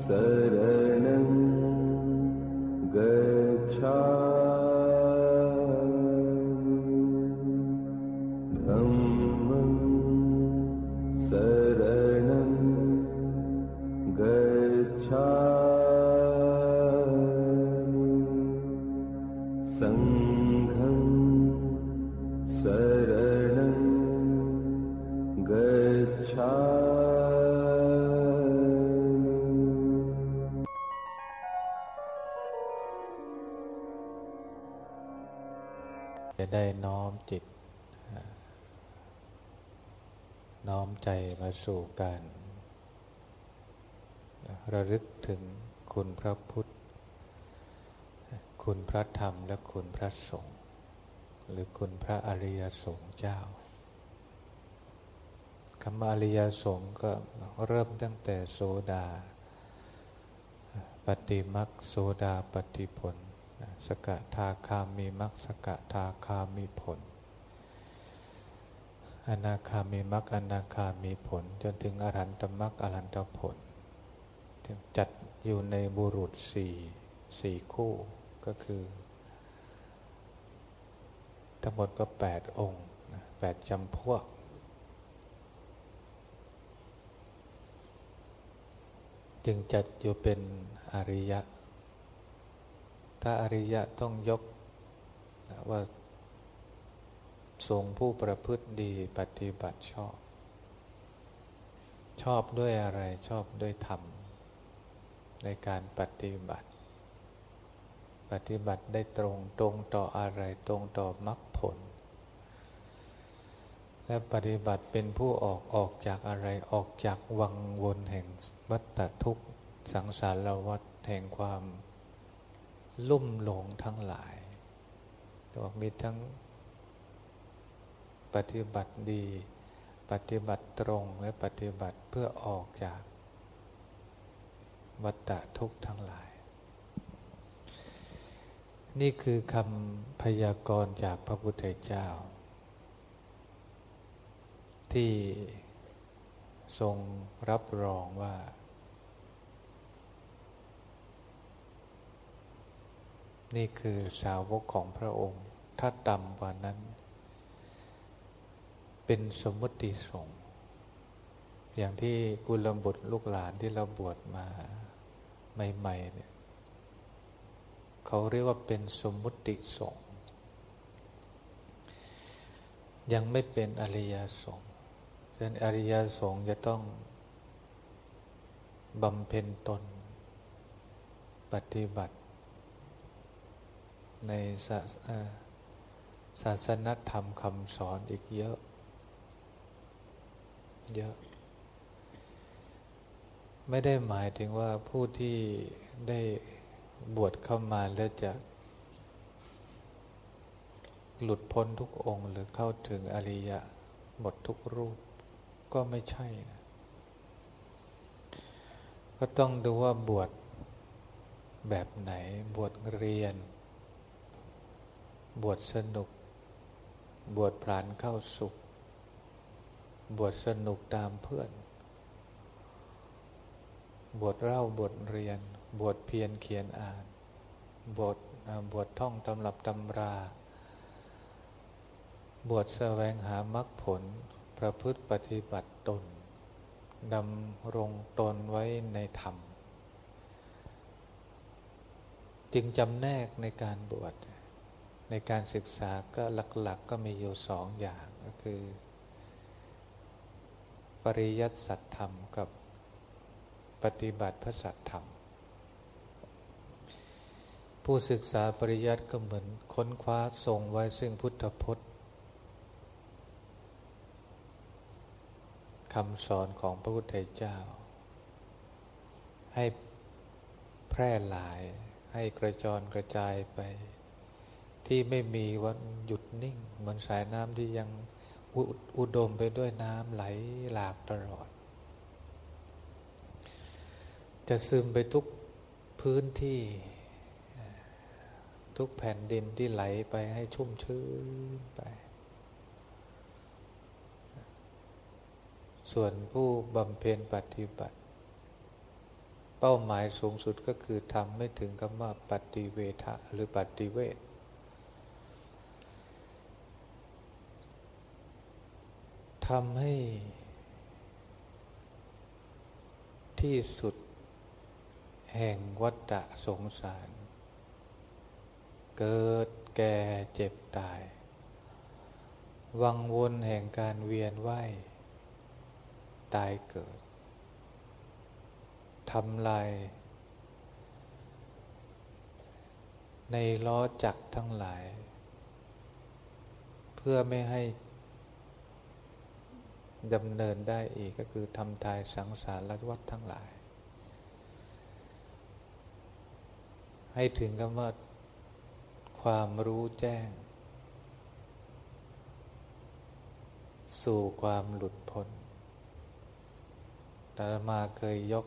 शरणं गच्छा สู่การระลึกถึงคุณพระพุทธ คุณพระธรรมและคุณพระสงฆ์หรือคุณพระอริยสงฆ์เจ้าคำอริยสงฆ์ก็เริ่มตั้งแต่โสดา ปฏิมักโสดาปฏิผล สกทาคามีมักสกทาคามีผล อนาคามีมักอนาคามีผล จนถึงอรันตมักอรันตผล จัดอยู่ในบุรุษสี่สี่คู่ก็คือ ทั้งหมดก็แปดองค์แปดจำพวก จึงจัดอยู่เป็นอริยะ ถ้าอริยะต้องยกว่า ทรงผู้ประพฤติดีปฏิบัติชอบ ชอบด้วยอะไรชอบด้วยธรรม ในการปฏิบัติ ปฏิบัติได้ตรงตรงต่ออะไรตรงต่อมรรคผล และปฏิบัติเป็นผู้ออกออกจากอะไรออกจากวังวนแห่งวัฏทุกข์สังสารวัฏแห่งความลุ่มหลงทั้งหลายตัวมีทั้ง ปฏิบัติดี ปฏิบัติตรงและปฏิบัติเพื่อออกจากวัฏทุกข์ทั้งหลาย นี่คือคำพยากรณ์จากพระพุทธเจ้า ที่ทรงรับรองว่า นี่คือสาวกของพระองค์ ถ้าต่ำกว่านั้น เป็นสมมติสงฆ์อย่างที่กุลบุตรลูกหลานที่เราบวชมาใหม่ๆเนี่ยเขาเรียกว่าเป็นสมมุติสงฆ์ยังไม่เป็นอริยสงฆ์ฉะนั้นอริยสงฆ์จะต้องบำเพ็ญตน ปฏิบัติ ในศาศาสนธรรมคำสอนอีกเยอะ เยอะ ไม่ได้หมายถึงว่าผู้ที่ได้บวชเข้ามาแล้วจะ หลุดพ้นทุกองค์ หรือเข้าถึงอริยะหมดทุกรูป ก็ไม่ใช่นะก็ต้องดูว่าบวชแบบไหนบวชเรียน บวชสนุก บวชพลานเข้าสุข บวชสนุกตามเพื่อน บวชเล่าบวชเรียน บวชเพียรเขียนอ่าน บวชบวชท่องตำรับตำรา บวชแสวงหามรรคผล ประพฤติปฏิบัติตนดำรงตนไว้ในธรรม จึงจำแนกในการบวชในการศึกษาก็หลักๆกก็มีอยู่สองอย่างก็คือ ปริยัติสัตธรรมกับปฏิบัติพระสัตธรรม ผู้ศึกษาปริยัติก็เหมือนค้นคว้าทรงไว้ซึ่งพุทธพจน์คำสอนของพระพุทธเจ้า ให้แพร่หลายให้กระจรกระจายไป ที่ไม่มีวันหยุดนิ่ง เหมือนสายน้ำที่ยัง อุดมไปด้วยน้ำไหลหลากตลอด จะซึมไปทุกพื้นที่ทุกแผ่นดินที่ไหลไปให้ชุ่มชื้นไป ส่วนผู้บำเพ็ญปฏิบัติ เป้าหมายสูงสุดก็คือทำไม่ถึงคำว่าปฏิเวทะหรือปฏิเวท ทำให้ ที่สุด แห่งวัฏฏะสงสาร เกิดแก่เจ็บตาย วังวนแห่งการเวียนว่ายตายเกิดทำลาย ในล้อจักรทั้งหลาย เพื่อไม่ให้ ดำเนินได้อีกก็คือทำทายสังสารวัฏทั้งหลาย ให้ถึงกับว่าความรู้แจ้ง สู่ความหลุดพ้นตามาเคยยก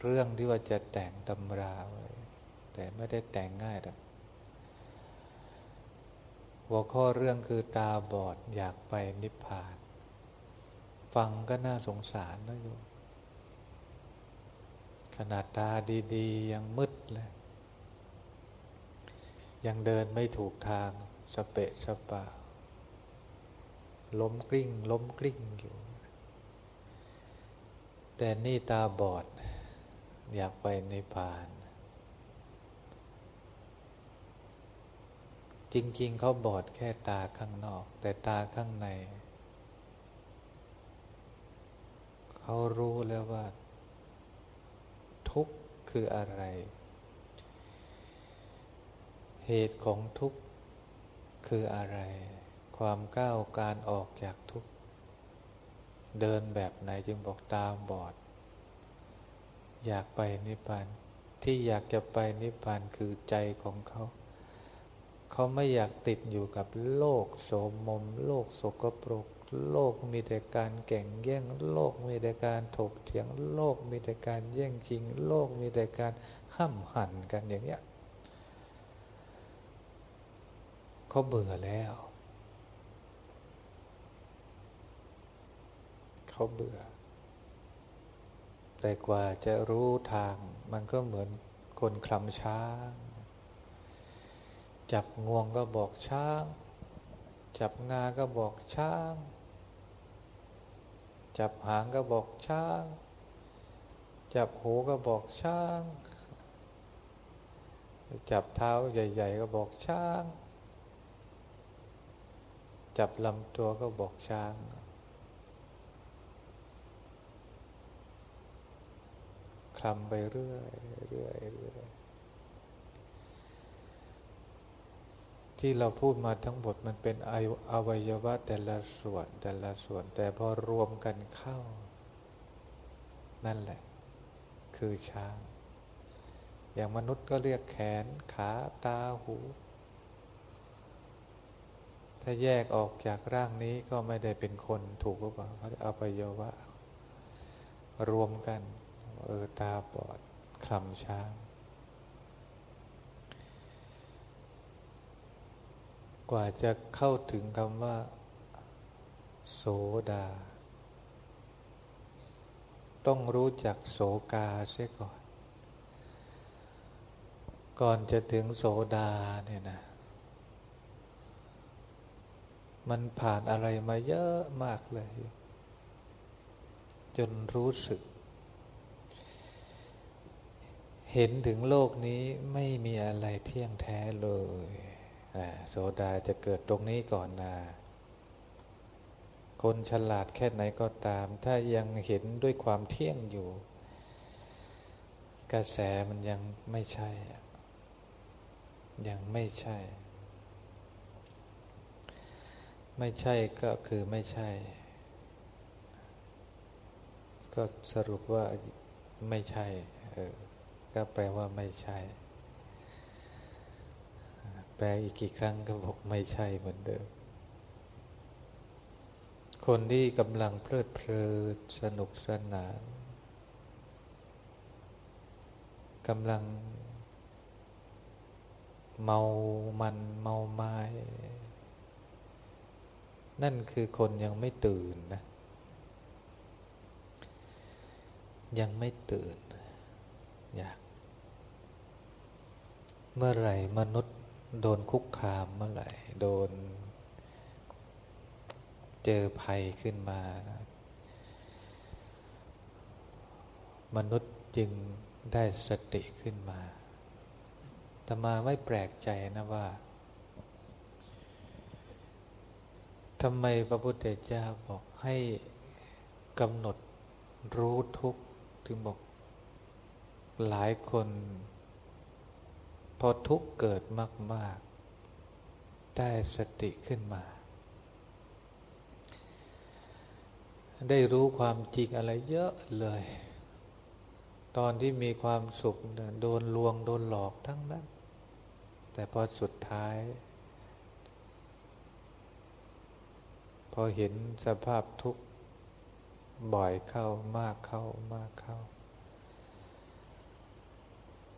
เรื่องที่ว่าจะแต่งตำราไว้แต่ไม่ได้แต่งง่ายหรอกหัวข้อเรื่องคือตาบอดอยากไปนิพพาน ฟังก็น่าสงสารนะโยมขนาดตาดีๆ ยังมืดเลย ยังเดินไม่ถูกทางสเปะสปะ ล้มกลิ้ง ล้มกลิ้งอยู่ แต่นี่ตาบอด อยากไปในพาน จริง ๆ เขาบอดแค่ตาข้างนอก แต่ตาข้างใน เขารู้แล้วว่า ทุกข์คืออะไร เหตุของทุกข์คืออะไร ความก้าวการออกจากทุกข์เดินแบบไหนจึงบอกตาบอด อยากไปนิพพานที่อยากจะไปนิพพานคือใจของเขา เขาไม่อยากติดอยู่กับโลกโสมม โลกสกปรก โลกมีแต่การแก่งแย่ง โลกมีแต่การถกเถียง โลกมีแต่การแย่งจริง โลกมีแต่การห้ามหันกันอย่างเนี้ยเขาเบื่อแล้ว เขาเบื่อ แต่กว่าจะรู้ทาง มันก็เหมือนคนคลำช้าง จับงวงก็บอกช้าง จับงาก็บอกช้าง จับหางก็บอกช้าง จับหูก็บอกช้าง จับเท้าใหญ่ ๆ ก็บอกช้าง จับลำตัวก็บอกช้างคลำไปเรื่อยเรื่อยเรื่อย ที่เราพูดมาทั้งหมดมันเป็นอวัยวะแต่ละส่วนแต่ละส่วน แต่พอรวมกันเข้า นั่นแหละ คือช้าง อย่างมนุษย์ก็เรียกแขน ขาตาหู ถ้าแยกออกจากร่างนี้ก็ไม่ได้เป็นคนถูกหรือเปล่าเพราะอวัยวะ รวมกัน เออตาบอดคลำช้าง กว่าจะเข้าถึงคำว่า โสดา ต้องรู้จักโสกาเสียก่อน ก่อนจะถึงโสดาเนี่ยนะ มันผ่านอะไรมาเยอะมากเลย จนรู้สึก เห็นถึงโลกนี้ไม่มีอะไรเที่ยงแท้เลย โสดาจะเกิดตรงนี้ก่อนนะคนฉลาดแค่ไหนก็ตาม ถ้ายังเห็นด้วยความเที่ยงอยู่ กระแสมันยังไม่ใช่ ยังไม่ใช่ ไม่ใช่ก็คือไม่ใช่ ก็สรุปว่าไม่ใช่ออก็แปลว่าไม่ใช่ แปลอีกกี่ครั้งก็บอกไม่ใช่เหมือนเดิม คนที่กำลังเพลิดเพลินสนุกสนานกำลัง เมามันเมาไม้นั่นคือคนยังไม่ตื่นนะ ยังไม่ตื่นอยากเมื่อไหร่มนุษย์ โดนคุกคามเมื่อไหร่ โดนเจอภัยขึ้นมานะมนุษย์จึงได้สติขึ้นมาแต่มาไม่แปลกใจนะว่าทำไมพระพุทธเจ้าบอกให้กำหนดรู้ทุกถึงบอกหลายคน พอทุกเกิดมาก ๆ ได้สติขึ้นมา ได้รู้ความจริงอะไรเยอะเลย ตอนที่มีความสุขโดนลวงโดนหลอกทั้งนั้น แต่พอสุดท้าย พอเห็นสภาพทุกข์บ่อยเข้ามากเข้ามากเข้า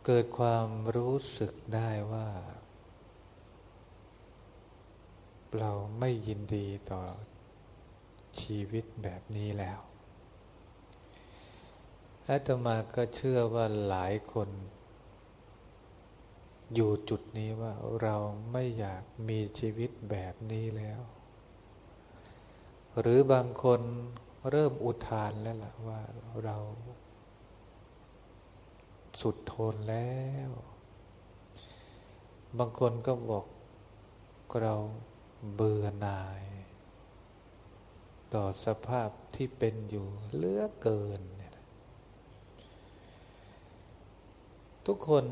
เกิดความรู้สึกได้ว่า เราไม่ยินดีต่อชีวิตแบบนี้แล้วอาตมาก็เชื่อว่าหลายคน อยู่จุดนี้ว่าเราไม่อยากมีชีวิตแบบนี้แล้ว หรือบางคนเริ่มอุทานแล้วล่ะว่าเรา สุดทนแล้ว บางคนก็บอกเราเบื่อหน่าย ต่อสภาพที่เป็นอยู่เลือเกินเนี่ยทุกคน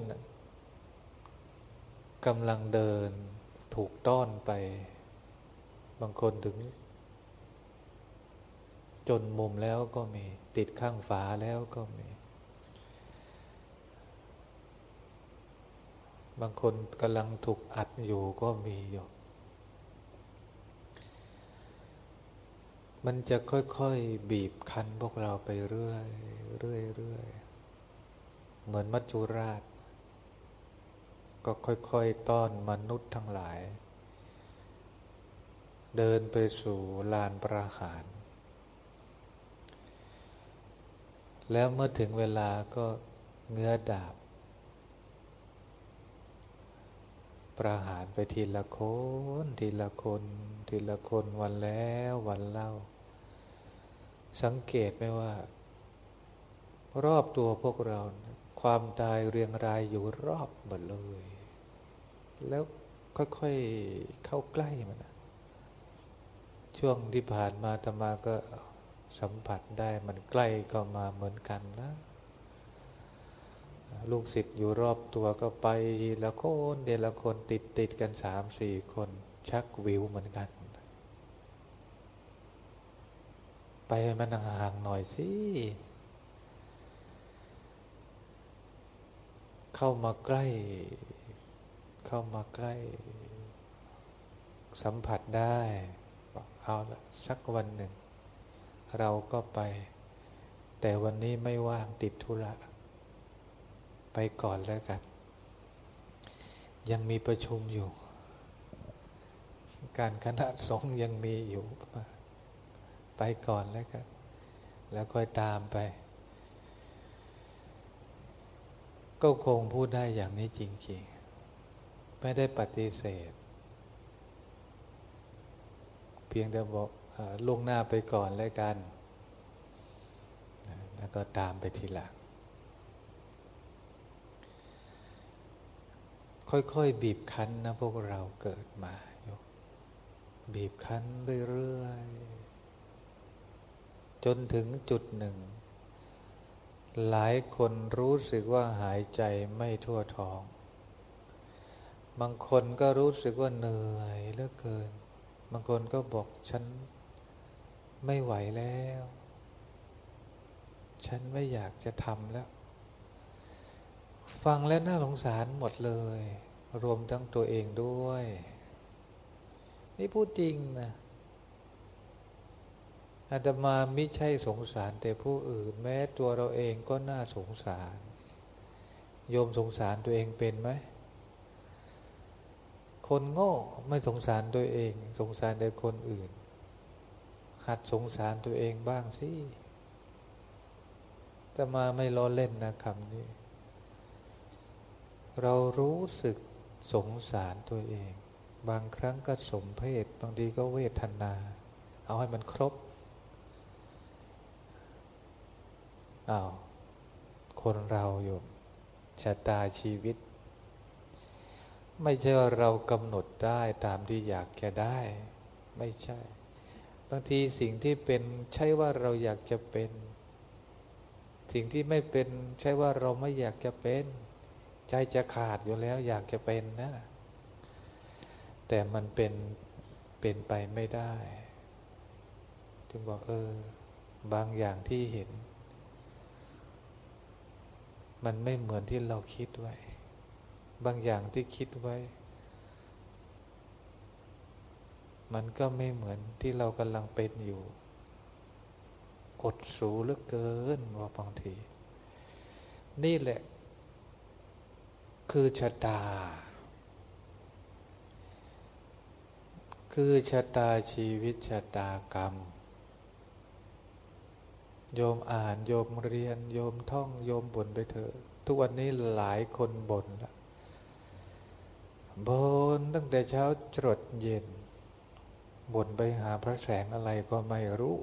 กำลังเดินถูกต้อนไป บางคนถึง จนมุมแล้วก็มี ติดข้างฝาแล้วก็มี บางคนกำลังถูกอัดอยู่ก็มีอยู่ มันจะค่อยๆบีบคั้นพวกเราไปเรื่อยเรื่อยเรื่อยเหมือนมัจจุราช ก็ค่อยๆต้อนมนุษย์ทั้งหลาย เดินไปสู่ลานประหาร แล้วเมื่อถึงเวลาก็เงื้อดาบ ประหารไปทีละคนทีละคนทีละคนวันแล้ววันเล่า สังเกตไหมว่า รอบตัวพวกเรา ความตายเรียงรายอยู่รอบหมดเลย แล้วค่อยๆเข้าใกล้มันช่วงที่ผ่านมาธรรมาก็สัมผัสได้มันใกล้ก็มาเหมือนกันนะ ลูกศิษย์อยู่รอบตัวก็ไปละคนเดละคนติดติดกันสามสี่คนชักวิวเหมือนกัน ไปมันห่างหน่อยสิ เข้ามาใกล้ เข้ามาใกล้ สัมผัสได้เอาละสักวันหนึ่ง เราก็ไป แต่วันนี้ไม่ว่างติดธุระ ไปก่อนแล้วกัน ยังมีประชุมอยู่ การคณะสงฆ์ยังมีอยู่ ไปก่อนแล้วกัน แล้วค่อยตามไป ก็คงพูดได้อย่างนี้จริง ๆ ไม่ได้ปฏิเสธ เพียงแต่บอกล่วงหน้าไปก่อนแล้วกัน แล้วก็ตามไปทีหลัง ค่อยๆ บีบคั้นนะพวกเราเกิดมาอยู่บีบคั้นเรื่อยๆ จนถึงจุดหนึ่ง หลายคนรู้สึกว่าหายใจไม่ทั่วท้อง บางคนก็รู้สึกว่าเหนื่อยเหลือเกิน บางคนก็บอกฉันไม่ไหวแล้ว ฉันไม่อยากจะทำแล้ว ฟังแล้วน่าสงสารหมดเลย รวมทั้งตัวเองด้วย นี่พูดจริงนะอาตมาไม่ใช่สงสาร แต่ผู้อื่น แม้ตัวเราเองก็น่าสงสาร โยมสงสารตัวเองเป็นไหม คนโง่ไม่สงสารตัวเอง สงสารแต่คนอื่น หัดสงสารตัวเองบ้างสิแต่มาไม่ล้อเล่นนะคำนี้ เรารู้สึกสงสารตัวเอง บางครั้งก็สมเพศบางทีก็เวทนา เอาให้มันครบอา้าวคนเราอยู่ชะตาชีวิต ไม่ใช่ว่าเรากำหนดได้ตามที่อยากจะได้ ไม่ใช่ บางทีสิ่งที่เป็นใช่ว่าเราอยากจะเป็น สิ่งที่ไม่เป็นใช่ว่าเราไม่อยากจะเป็น ใจจะขาดอยู่แล้ว อยากจะเป็นนะแต่มันเป็นเป็นไปไม่ได้ จึงบอกเออ บางอย่างที่เห็น มันไม่เหมือนที่เราคิดไว้ บางอย่างที่คิดไว้ มันก็ไม่เหมือนที่เรากำลังเป็นอยู่ อดสูเหลือเกินว่าบางที นี่แหละ คือชะตา คือชะตาชีวิตชะตากรรม โยมอ่านโยมเรียน โยมท่องโยมบ่นไปเถอะทุกวันนี้หลายคนบ่นละบ่นตั้งแต่เช้าจรดเย็นบ่นไปหาพระแสงอะไรก็ไม่รู้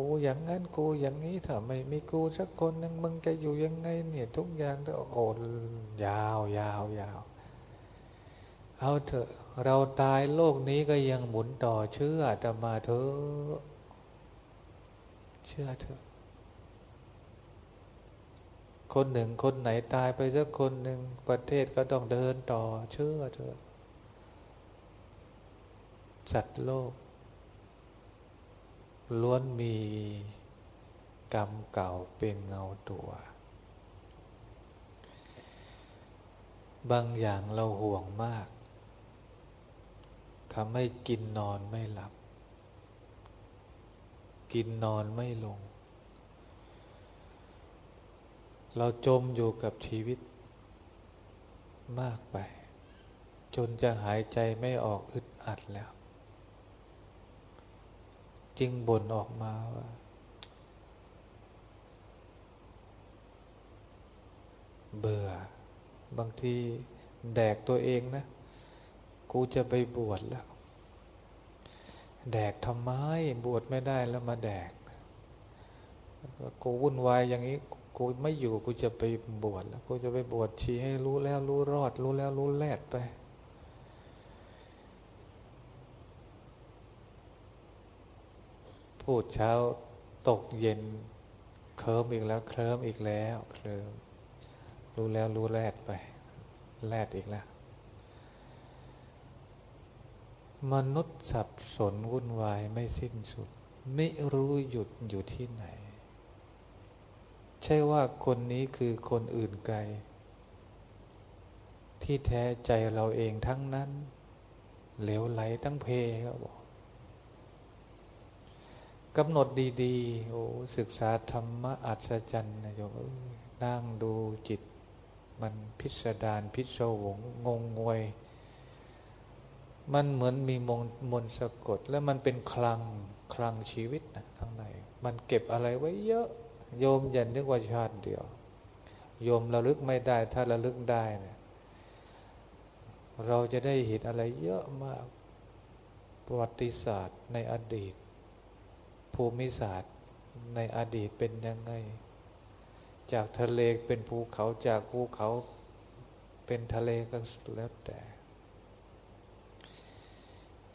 กูอย่างนั้นกูอย่างนี้ถ้าไม่มีกูสักคนนึงมึงจะอยู่ยังไง เนี่ย ทุกอย่างก็โอนยาวยาวยาวเอาเถอะ เราตายโลกนี้ก็ยังหมุนต่อเชื่อจะมาเถอะเชื่อเถอะคนหนึ่งคนไหนตายไปสักคนหนึ่งประเทศก็ต้องเดินต่อเชื่อเถอะสัตว์โลก ล้วนมีกรรมเก่าเป็นเงาตัว บางอย่างเราห่วงมากทำให้กินนอนไม่หลับ กินนอนไม่ลง เราจมอยู่กับชีวิตมากไป จนจะหายใจไม่ออกอึดอัดแล้ว จึงบ่นออกมาว่าเบื่อ บางทีแดกตัวเองนะ กูจะไปบวชแล้ว แดกทำไมบวชไม่ได้แล้วมาแดก กูวุ่นวายอย่างนี้ กูไม่อยู่กูจะไปบวชแล้ว กูจะไปบวชชีให้รู้แล้วรู้รอด รู้แล้วรู้แลดไป พูดเช้าตกเย็นเคลิมอีกแล้ว เคลิมอีกแล้วเคลิมรู้แล้วรู้แลดไปแลดอีกแล้ว มนุษย์สับสนวุ่นวายไม่สิ้นสุด ไม่รู้หยุดอยู่ที่ไหน ใช่ว่าคนนี้คือคนอื่นไกล ที่แท้ใจเราเองทั้งนั้น เหลวไหลตั้งเพก็บอก กำหนดดีๆ โอ้ศึกษาธรรมะอัศจรรย์นะโยมนั่งดูจิต มันพิสดารพิศวงงงงวย มันเหมือนมีมนมนสะกด แล้วมันเป็นคลังคลังชีวิตนะข้างใน มันเก็บอะไรไว้เยอะ โยมอย่านึกว่าชาติเดียว โยมระลึกไม่ได้ ถ้าระลึกได้เนะเราจะได้เห็นอะไรเยอะมากประวัติศาสตร์ในอดีต ภูมิศาสตร์ในอดีตเป็นยังไง จากทะเลเป็นภูเขาจากภูเขาเป็นทะเลก็แล้วแต่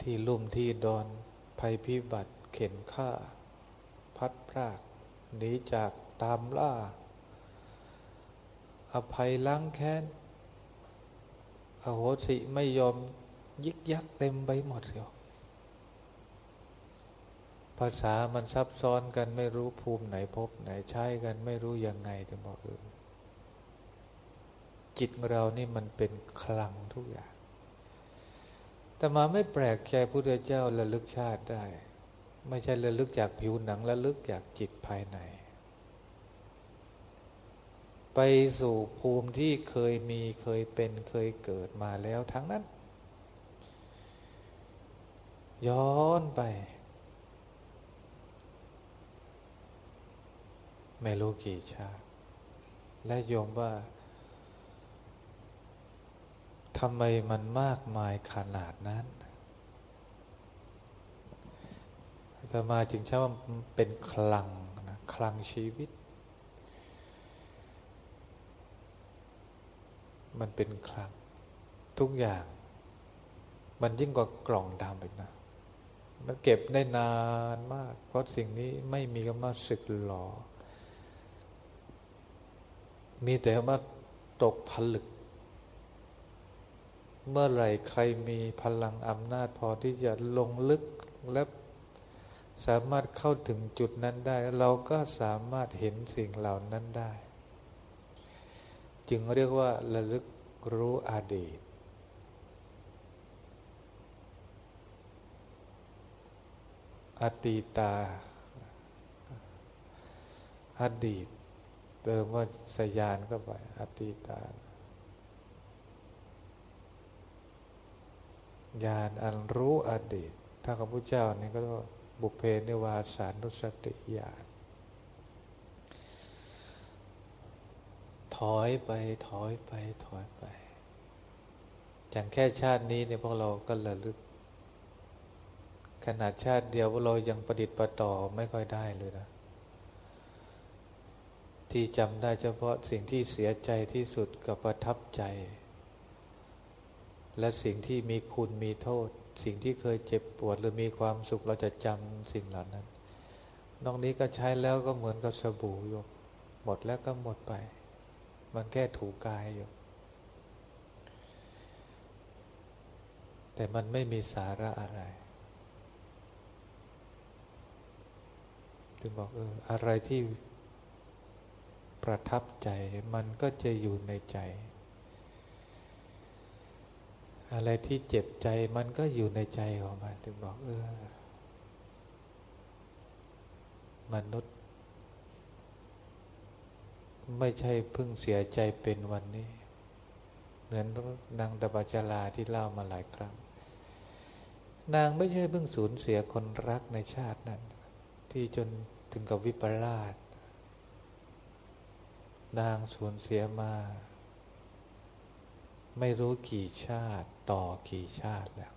ที่ลุ่มที่ดอนภัยพิบัติเข็นฆ่า พัดพรากหนีจากตามล่า อภัยล้างแค้น อโหสิไม่ยอมยิกยักเต็มไปหมดเลย ภาษามันซับซ้อนกันไม่รู้ภูมิไหนพบไหนใช้กันไม่รู้ยังไงจะบอกเออจิตเรานี่มันเป็นคลังทุกอย่าง แต่มาไม่แปลกใจพุทธเจ้าระลึกชาติได้ ไม่ใช่ระลึกจากผิวหนังระลึกจากจิตภายใน ไปสู่ภูมิที่เคยมีเคยเป็นเคยเกิดมาแล้วทั้งนั้น ย้อนไป ไม่รู้กี่ชาติ และโยมว่าทำไมมันมากมายขนาดนั้นสมาจึงใช้ว่าเป็นคลังนะคลังชีวิต มันเป็นคลัง ทุกอย่าง มันยิ่งกว่ากล่องดำอีกนะ มันเก็บได้นานมาก เพราะสิ่งนี้ไม่มีคำว่าสึกหลอ มีแต่ว่าตกผลึก เมื่อไหร่ใครมีพลังอำนาจพอที่จะลงลึกและสามารถเข้าถึงจุดนั้นได้ เราก็สามารถเห็นสิ่งเหล่านั้นได้ จึงเรียกว่าระลึกรู้อดีตอดีตา อดีต เติมว่าสยานเข้าไปอดีตานญาณอันรู้อดีต ถ้าพระพุทธเจ้านี่ก็ต้องบุเพนิวาสานุสติญาณถอยไปถอยไปถอยไป อย่างแค่ชาตินี้เนี่ยพวกเราก็ระลึก ขนาดชาติเดียวพวกเรายังประดิษฐ์ประต่อไม่ค่อยได้เลยนะ ที่จำได้เฉพาะสิ่งที่เสียใจที่สุดกับประทับใจ และสิ่งที่มีคุณมีโทษ สิ่งที่เคยเจ็บปวดหรือมีความสุขเราจะจำสิ่งเหล่านั้น นอกนี้ก็ใช้แล้วก็เหมือนกับสบู่อยู่หมดแล้วก็หมดไป มันแค่ถูกายอยู่ แต่มันไม่มีสาระอะไรถึงบอกเอออะไรที่ ประทับใจ มันก็จะอยู่ในใจ อะไรที่เจ็บใจมันก็อยู่ในใจของมันถึงบอกเออ มนุษย์ ไม่ใช่เพิ่งเสียใจเป็นวันนี้ เหมือนนางตบจลาที่เล่ามาหลายครั้ง นางไม่ใช่เพิ่งสูญเสียคนรักในชาตินั้น ที่จนถึงกับวิปลาส นางสูญเสียมา ไม่รู้กี่ชาติต่อกี่ชาติแล้ว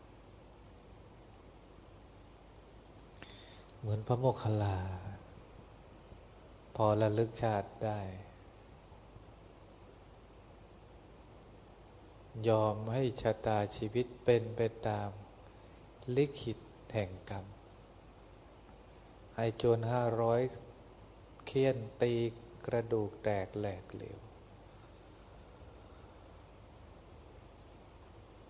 เหมือนพระโมคคัลลา พอระลึกชาติได้ ยอมให้ชะตาชีวิตเป็นไปตาม ลิขิตแห่งกรรมให้โจรห้าร้อยเคี่ยนตี กระดูกแตกแหลกเหลว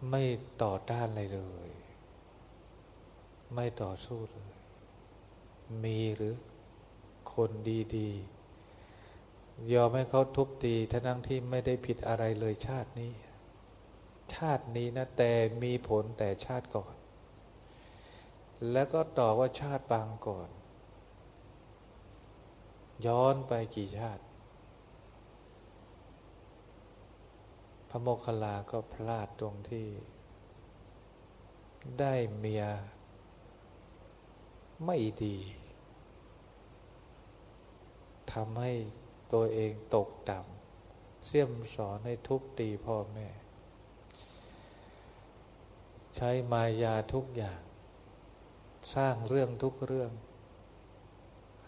ไม่ต่อต้านอะไรเลย ไม่ต่อสู้เลย มีหรือคนดีๆ ยอมให้เขาทุบตีทั้งที่ไม่ได้ผิดอะไรเลยชาตินี้ ชาตินี้นะ แต่มีผลแต่ชาติก่อน แล้วก็ต่อว่าชาติบางก่อน ย้อนไปกี่ชาติ พระโมคคัลลาก็พลาดตรงที่ ได้เมีย ไม่ดีทำให้ตัวเองตกต่ำเสี่ยมสอนให้ทุบตีพ่อแม่ ใช้มายาทุกอย่าง สร้างเรื่องทุกเรื่อง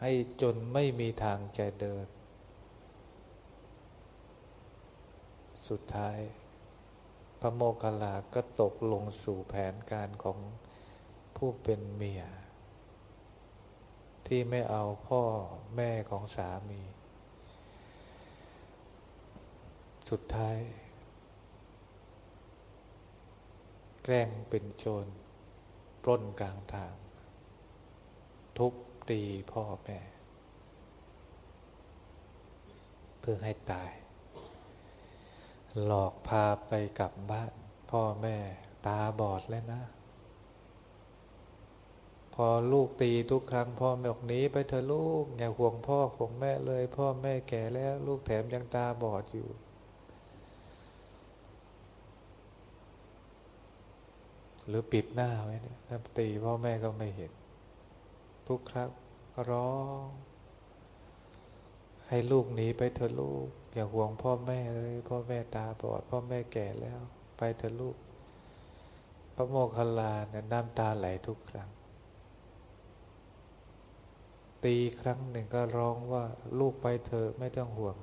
ให้จนไม่มีทางจะเดิน สุดท้าย พระโมคคัลลาก็ตกลงสู่แผนการของผู้เป็นเมีย ที่ไม่เอาพ่อแม่ของสามี สุดท้าย แกล้งเป็นโจรปล้นกลางทาง ทุบ ตีพ่อแม่เพื่อให้ตาย หลอกพาไปกลับบ้าน พ่อแม่ตาบอดแล้วนะ พอลูกตีทุกครั้ง พ่อแม่บอกหนีไปเถอะลูกอย่าห่วงพ่อห่วงแม่เลย พ่อแม่แก่แล้ว ลูกแถมยังตาบอดอยู่ หรือปิดหน้าไว้เนี่ยถ้าตีพ่อแม่ก็ไม่เห็น ทุกครั้ง ร้อง ให้ลูกหนีไปเถอะลูก อย่าห่วงพ่อแม่เลย พ่อแม่ตาบอด พ่อแม่แก่แล้ว ไปเถอะลูก พระโมคคัลลาเนี่ยน้ำตาไหลทุกครั้ง ตีครั้งหนึ่งก็ร้องว่า ลูกไปเถอะไม่ต้องห่วง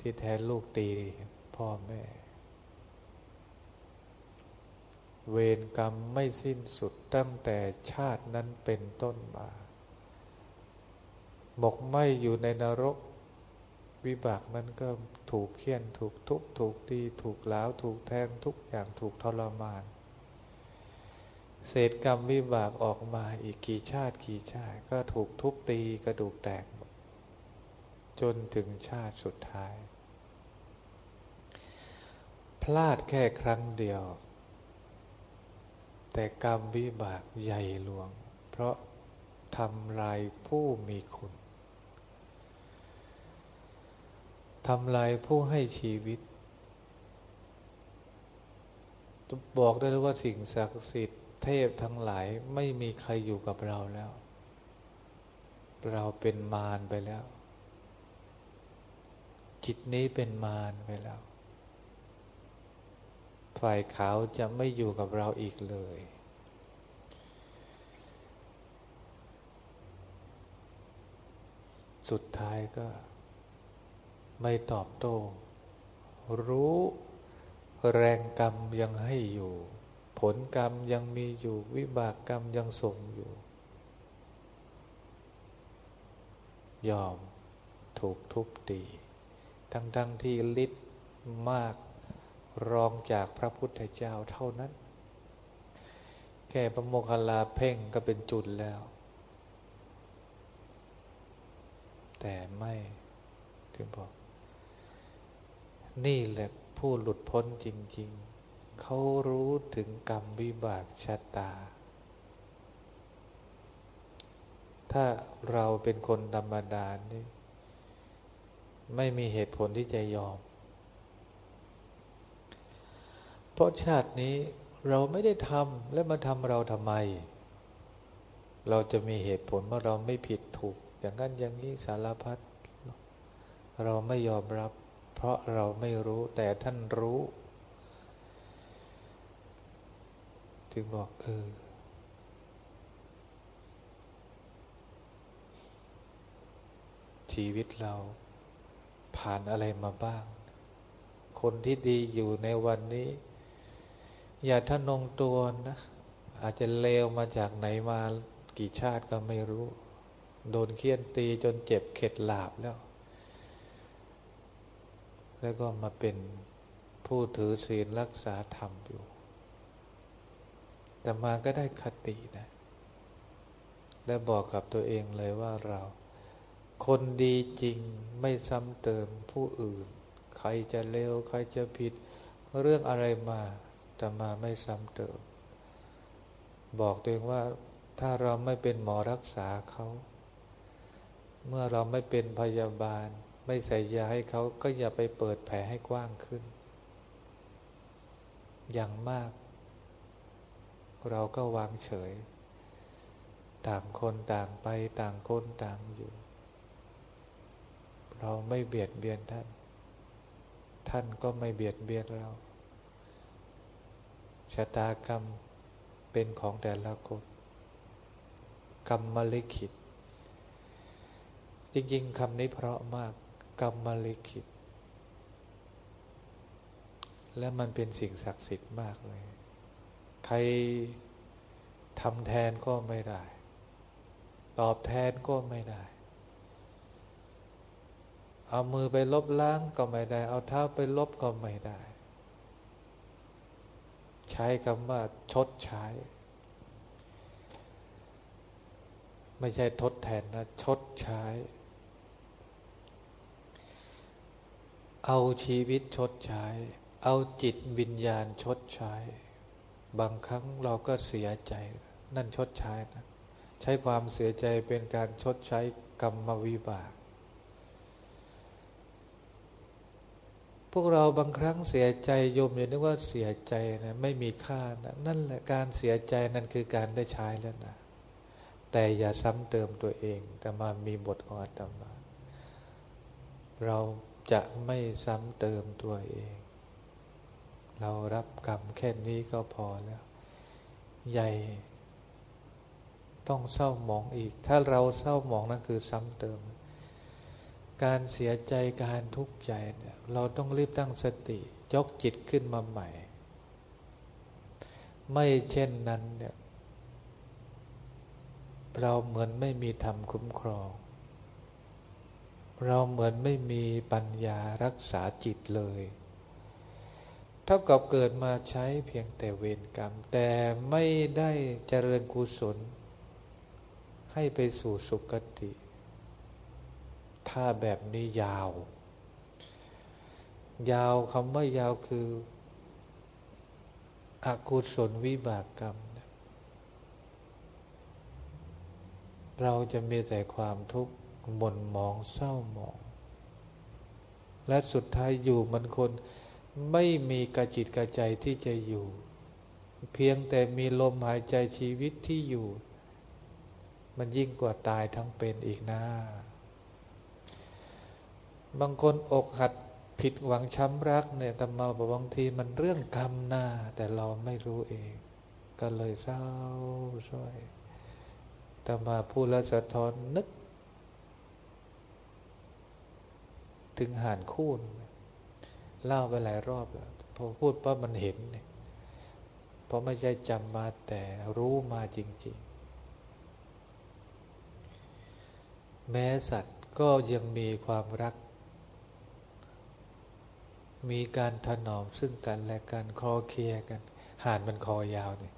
ที่แท้ลูกตีพ่อแม่เวรกรรมไม่สิ้นสุดตั้งแต่ชาตินั้นเป็นต้นมา หมกไหมอยู่ในนรก วิบากนั้นก็ถูกเคี่ยนถูกทุบถูกตีถูกล้าวถูกแทงทุกอย่างถูกทรมาน เศษกรรมวิบากออกมาอีกกี่ชาติกี่ชาติ ก็ถูกทุบตีกระดูกแตก จนถึงชาติสุดท้าย พลาดแค่ครั้งเดียว แต่กรรมวิบากใหญ่หลวง เพราะทำลายผู้มีคุณ ทำลายผู้ให้ชีวิต บอกได้เลยว่าสิ่งศักดิ์สิทธิ์เทพทั้งหลายไม่มีใครอยู่กับเราแล้ว เราเป็นมารไปแล้ว จิตนี้เป็นมารไปแล้ว ฝ่ายขาวจะไม่อยู่กับเราอีกเลย สุดท้ายก็ ไม่ตอบโต้ รู้แรงกรรมยังให้อยู่ ผลกรรมยังมีอยู่ วิบากกรรมยังส่งอยู่ ยอมถูกทุบตี ทั้งทั้งที่ฤทธิ์มากรองจากพระพุทธเจ้าเท่านั้น แค่พระโมคคัลลาเพ่งก็เป็นจุดแล้ว แต่ไม่ถึงบอก นี่แหละผู้หลุดพ้นจริง ๆ เขารู้ถึงกรรมวิบากชะตา ถ้าเราเป็นคนธรรมดานี่ไม่มีเหตุผลที่จะยอม เพราะชาตินี้เราไม่ได้ทำและมาทำเราทำไม เราจะมีเหตุผลว่าเราไม่ผิดถูก อย่างนั้นอย่างนี้สารพัดเราไม่ยอมรับ เพราะเราไม่รู้แต่ท่านรู้ จึงบอกเออชีวิตเราผ่านอะไรมาบ้าง คนที่ดีอยู่ในวันนี้ อย่าท่านงตัวนะ อาจจะเลวมาจากไหนมากี่ชาติก็ไม่รู้ โดนเคี่ยนตีจนเจ็บเข็ดหลาบแล้ว แล้วก็มาเป็นผู้ถือศีลรักษาธรรมอยู่ แต่มาก็ได้คตินะ และบอกกับตัวเองเลยว่าเรา คนดีจริงไม่ซ้ำเติมผู้อื่น ใครจะเลวใครจะผิด เรื่องอะไรมาแต่มาไม่ซ้ำเติม บอกตัวเองว่าถ้าเราไม่เป็นหมอรักษาเขา เมื่อเราไม่เป็นพยาบาล ไม่ใส่ยาให้เขาก็อย่าไปเปิดแผลให้กว้างขึ้น อย่างมาก เราก็วางเฉย ต่างคนต่างไปต่างคนต่างอยู่ เราไม่เบียดเบียนท่าน ท่านก็ไม่เบียดเบียนเรา ชะตากรรมเป็นของแต่ละคนกรรมมลิขิต จริง ๆคำนี้เพราะมาก กรรมลิขิต และมันเป็นสิ่งศักดิ์สิทธิ์มากเลย ใครทำแทนก็ไม่ได้ ตอบแทนก็ไม่ได้ เอามือไปลบล้างก็ไม่ได้ เอาเท้าไปลบก็ไม่ได้ ใช้คำว่าชดใช้ ไม่ใช่ทดแทนนะ ชดใช้ เอาชีวิตชดใช้ เอาจิตวิญญาณชดใช้ บางครั้งเราก็เสียใจ นั่นชดใช้นะใช้ความเสียใจเป็นการชดใช้กรรมวิบาก พวกเราบางครั้งเสียใจโยมอย่านึกว่าเสียใจนะไม่มีค่านะนั่นแหละการเสียใจนั่นคือการได้ใช้แล้วนะแต่อย่าซ้ำเติมตัวเองแต่มามีบทของอาตมา เรา จะไม่ซ้ำเติมตัวเอง เรารับกรรมแค่นี้ก็พอแล้ว ใหญ่ ต้องเศร้าหมองอีก ถ้าเราเศร้าหมองนั่นคือซ้ำเติม การเสียใจการทุกข์ใจเนี่ยเราต้องรีบตั้งสติ ยกจิตขึ้นมาใหม่ ไม่เช่นนั้นเนี่ยเราเหมือนไม่มีธรรมคุ้มครอง เราเหมือนไม่มีปัญญารักษาจิตเลย เท่ากับเกิดมาใช้เพียงแต่เวรกรรม แต่ไม่ได้เจริญกุศล ให้ไปสู่สุคติ ถ้าแบบนี้ยาว ยาวคำว่ายาวคือ อกุศลวิบากกรรม เราจะมีแต่ความทุกข์ หม่นมองเศร้าหมอง และสุดท้ายอยู่มันคนไม่มีกระจิตกระใจที่จะอยู่ เพียงแต่มีลมหายใจชีวิตที่อยู่ มันยิ่งกว่าตายทั้งเป็นอีกนะบางคนอกหัดผิดหวังช้ำรักเนี่ยตมาบอกบางทีมันเรื่องกรรมหน้า แต่เราไม่รู้เอง ก็เลยเศร้าส้อยตมาพูดแล้วสะท้อนนึก ถึงห่านคู่เล่าไปหลายรอบแล้วพอพูดปั๊บมันเห็นเนี่ยเพราะไม่ใช่จำมาแต่รู้มาจริง ๆ แม้สัตว์ก็ยังมีความรัก มีการถนอมซึ่งกันและกันคอเคลียกันห่านมันคอยาวเนี่ย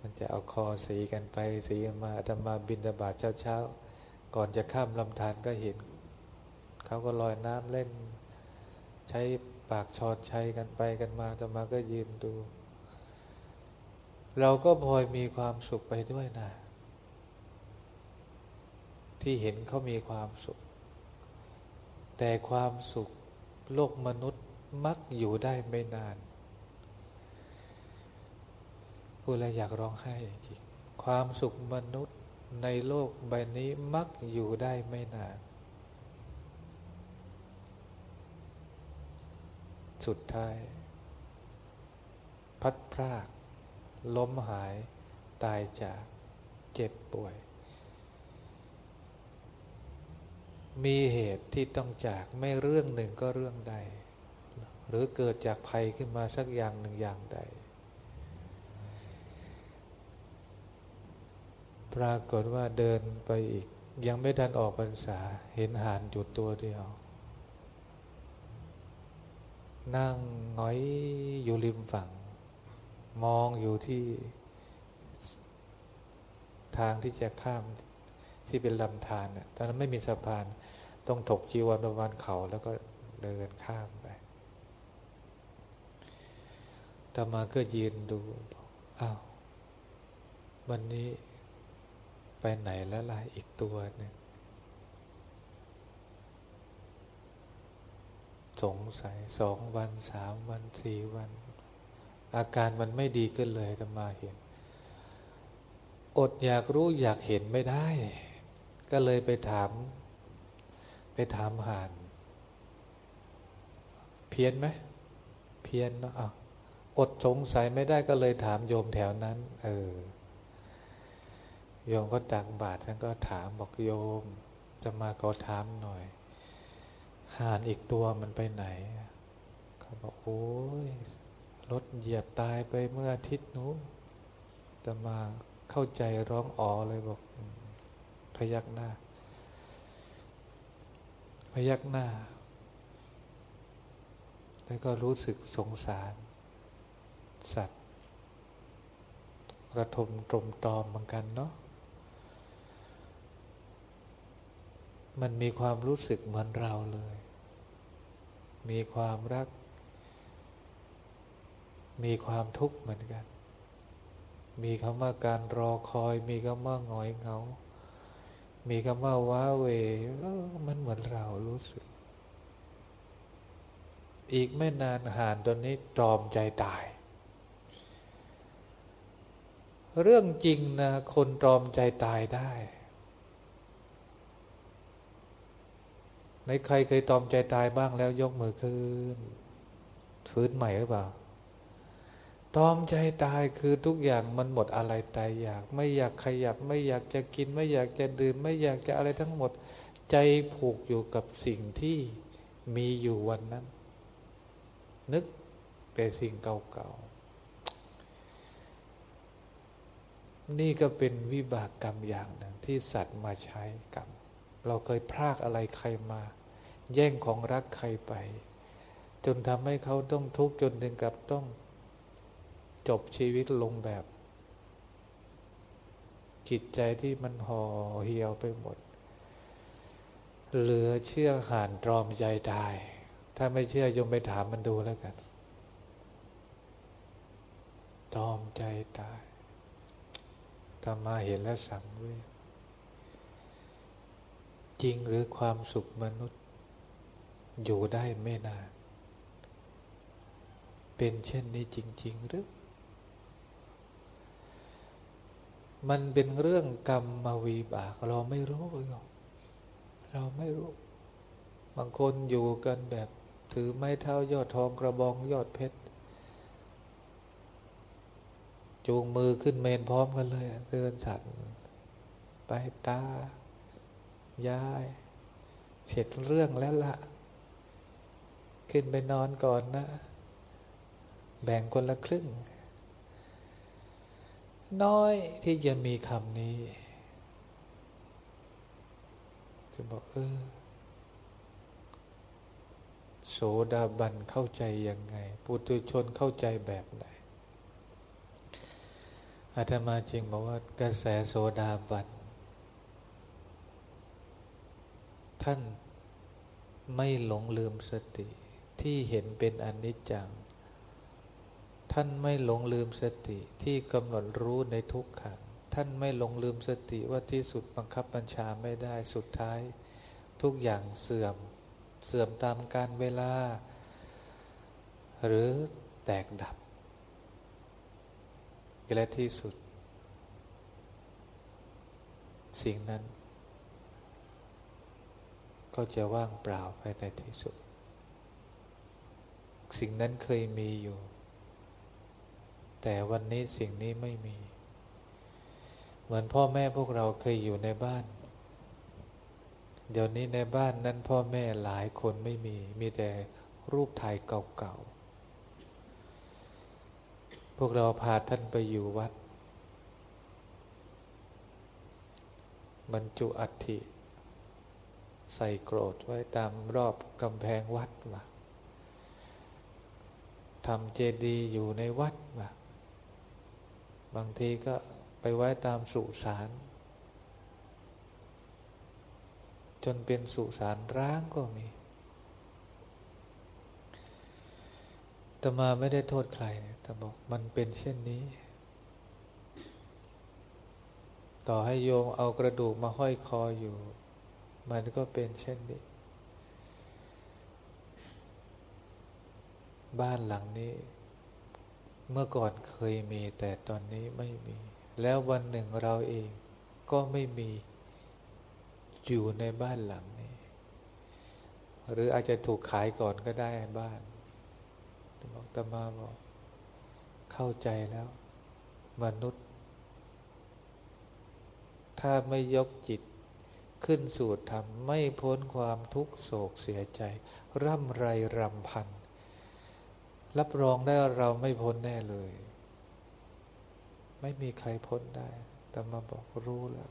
มันจะเอาคอสีกันไปสีมาธรรมาบินบาตเช้าๆก่อนจะข้ามลำธารก็เห็น เขาก็ลอยน้ำเล่น ใช้ปากชอดชัยกันไปกันมาแต่มาก็ยืนดู เราก็พลอยมีความสุขไปด้วยนะ ที่เห็นเขามีความสุข แต่ความสุขโลกมนุษย์มักอยู่ได้ไม่นานพูดแล้วอยากร้องไห้จริงความสุขมนุษย์ในโลกใบนี้มักอยู่ได้ไม่นาน สุดท้าย พัดพราก ล้มหายตายจากเจ็บป่วย มีเหตุที่ต้องจากไม่เรื่องหนึ่งก็เรื่องใด หรือเกิดจากภัยขึ้นมาสักอย่างหนึ่งอย่างใด ปรากฏว่าเดินไปอีก ยังไม่ทันออกพรรษาเห็นหานอยู่ตัวเดียว นั่งน้อยอยู่ริมฝั่ง มองอยู่ที่ ทางที่จะข้ามที่เป็นลำธารเนี่ยตอนนั้นไม่มีสะพาน ต้องถกจีวรประมาณเขาแล้วก็เดินข้ามไปต่อมาก็ยืนดูอ้าววันนี้ไปไหนแล้วล่ะอีกตัวหนึ่ง สงสัยสองวันสามวันสี่วัน อาการมันไม่ดีขึ้นเลยธรรมาเห็น อดอยากรู้อยากเห็นไม่ได้ ก็เลยไปถาม ไปถามหานเพี้ยนไหมเพี้ยนเนาะอดสงสัยไม่ได้ก็เลยถามโยมแถวนั้น เออโยมก็ตักบาตรท่านก็ถามบอกโยม จะมาขอถามหน่อย ห่านอีกตัวมันไปไหน เขาบอกโอ้ยรถเหยียบตายไปเมื่ออาทิตย์นู้แต่มาเข้าใจร้องอ๋อเลยบอกพยักหน้า พยักหน้าแต่ก็รู้สึกสงสาร สัตว์กระทมตรมตรอมเหมือนกันเนาะ มันมีความรู้สึกเหมือนเราเลย มีความรัก มีความทุกข์เหมือนกัน มีคำว่าการรอคอย มีคำว่าหงอยเหงา มีคำว่าว้าเวมันเหมือนเรารู้สึก อีกไม่นานหานตอนนี้ตรอมใจตาย เรื่องจริงนะคนตรอมใจตายได้ ในใครเคยตอมใจตายบ้างแล้วยกมือขึ้นฟื้นใหม่หรือเปล่า ตอมใจตายคือทุกอย่างมันหมดอะไรตายอยาก ไม่อยากขยับ ไม่อยากจะกิน ไม่อยากจะดื่ม ไม่อยากจะอะไรทั้งหมด ใจผูกอยู่กับสิ่งที่มีอยู่วันนั้น นึกแต่สิ่งเก่าๆ นี่ก็เป็นวิบากกรรมอย่างหนึ่งที่สัตว์มาใช้กรรม เราเคยพรากอะไรใครมา แย่งของรักใครไป จนทำให้เขาต้องทุกข์จนถึงกับต้องจบชีวิตลงแบบ จิตใจที่มันห่อเหี่ยวไปหมด เหลือเชื่อหานตรอมใจได้ ถ้าไม่เชื่อยมไปถามมันดูแล้วกันตรอมใจตายตามาเห็นแล้วสังเวชจริงหรือความสุขมนุษย์ อยู่ได้ไม่นาน เป็นเช่นนี้จริง ๆ หรือ มันเป็นเรื่องกรรมมาวีบากเราไม่รู้หรอกเราไม่รู้ บางคนอยู่กันแบบ ถือไม้เท้ายอดทองกระบองยอดเพชรจูงมือขึ้นเมนพร้อมกันเลยเดินสั่นไปตายาย เสร็จเรื่องแล้วล่ะ ขึ้นไปนอนก่อนนะ แบ่งคนละครึ่ง น้อยที่จะมีคำนี้ จะบอกเออโสดาบันเข้าใจยังไง ปุถุชนเข้าใจแบบไหนอาตมาจริงบอกว่ากระแสโสดาบันท่านไม่หลงลืมสติ ที่เห็นเป็นอนิจจัง ท่านไม่หลงลืมสติที่กำหนดรู้ในทุกขัง ท่านไม่หลงลืมสติว่าที่สุดบังคับบัญชาไม่ได้สุดท้าย ทุกอย่างเสื่อม เสื่อมตามการเวลา หรือแตกดับและที่สุด สิ่งนั้น ก็จะว่างเปล่าไปในที่สุด สิ่งนั้นเคยมีอยู่ แต่วันนี้สิ่งนี้ไม่มี เหมือนพ่อแม่พวกเราเคยอยู่ในบ้าน เดี๋ยวนี้ในบ้านนั้นพ่อแม่หลายคนไม่มี มีแต่รูปถ่ายเก่าๆ พวกเราพาท่านไปอยู่วัด บรรจุอัฐิใส่โกรธไว้ตามรอบกำแพงวัดมา ทำเจดีย์อยู่ในวัดมาบางทีก็ไปไว้ตามสุสานจนเป็นสุสานร้างก็มีตมาไม่ได้โทษใครแต่บอกมันเป็นเช่นนี้ ต่อให้โยมเอากระดูกมาห้อยคออยู่ มันก็เป็นเช่นนี้ บ้านหลังนี้ เมื่อก่อนเคยมีแต่ตอนนี้ไม่มี แล้ววันหนึ่งเราเองก็ไม่มีอยู่ในบ้านหลังนี้ หรืออาจจะถูกขายก่อนก็ได้บ้านบอกตมาบอก เข้าใจแล้ว มนุษย์ ถ้าไม่ยกจิตขึ้นสู่ธรรม ไม่พ้นความทุกโศกเสียใจ ร่ำไรรำพัน รับรองได้ว่าเราไม่พ้นแน่เลย ไม่มีใครพ้นได้แต่มาบอกรู้แล้ว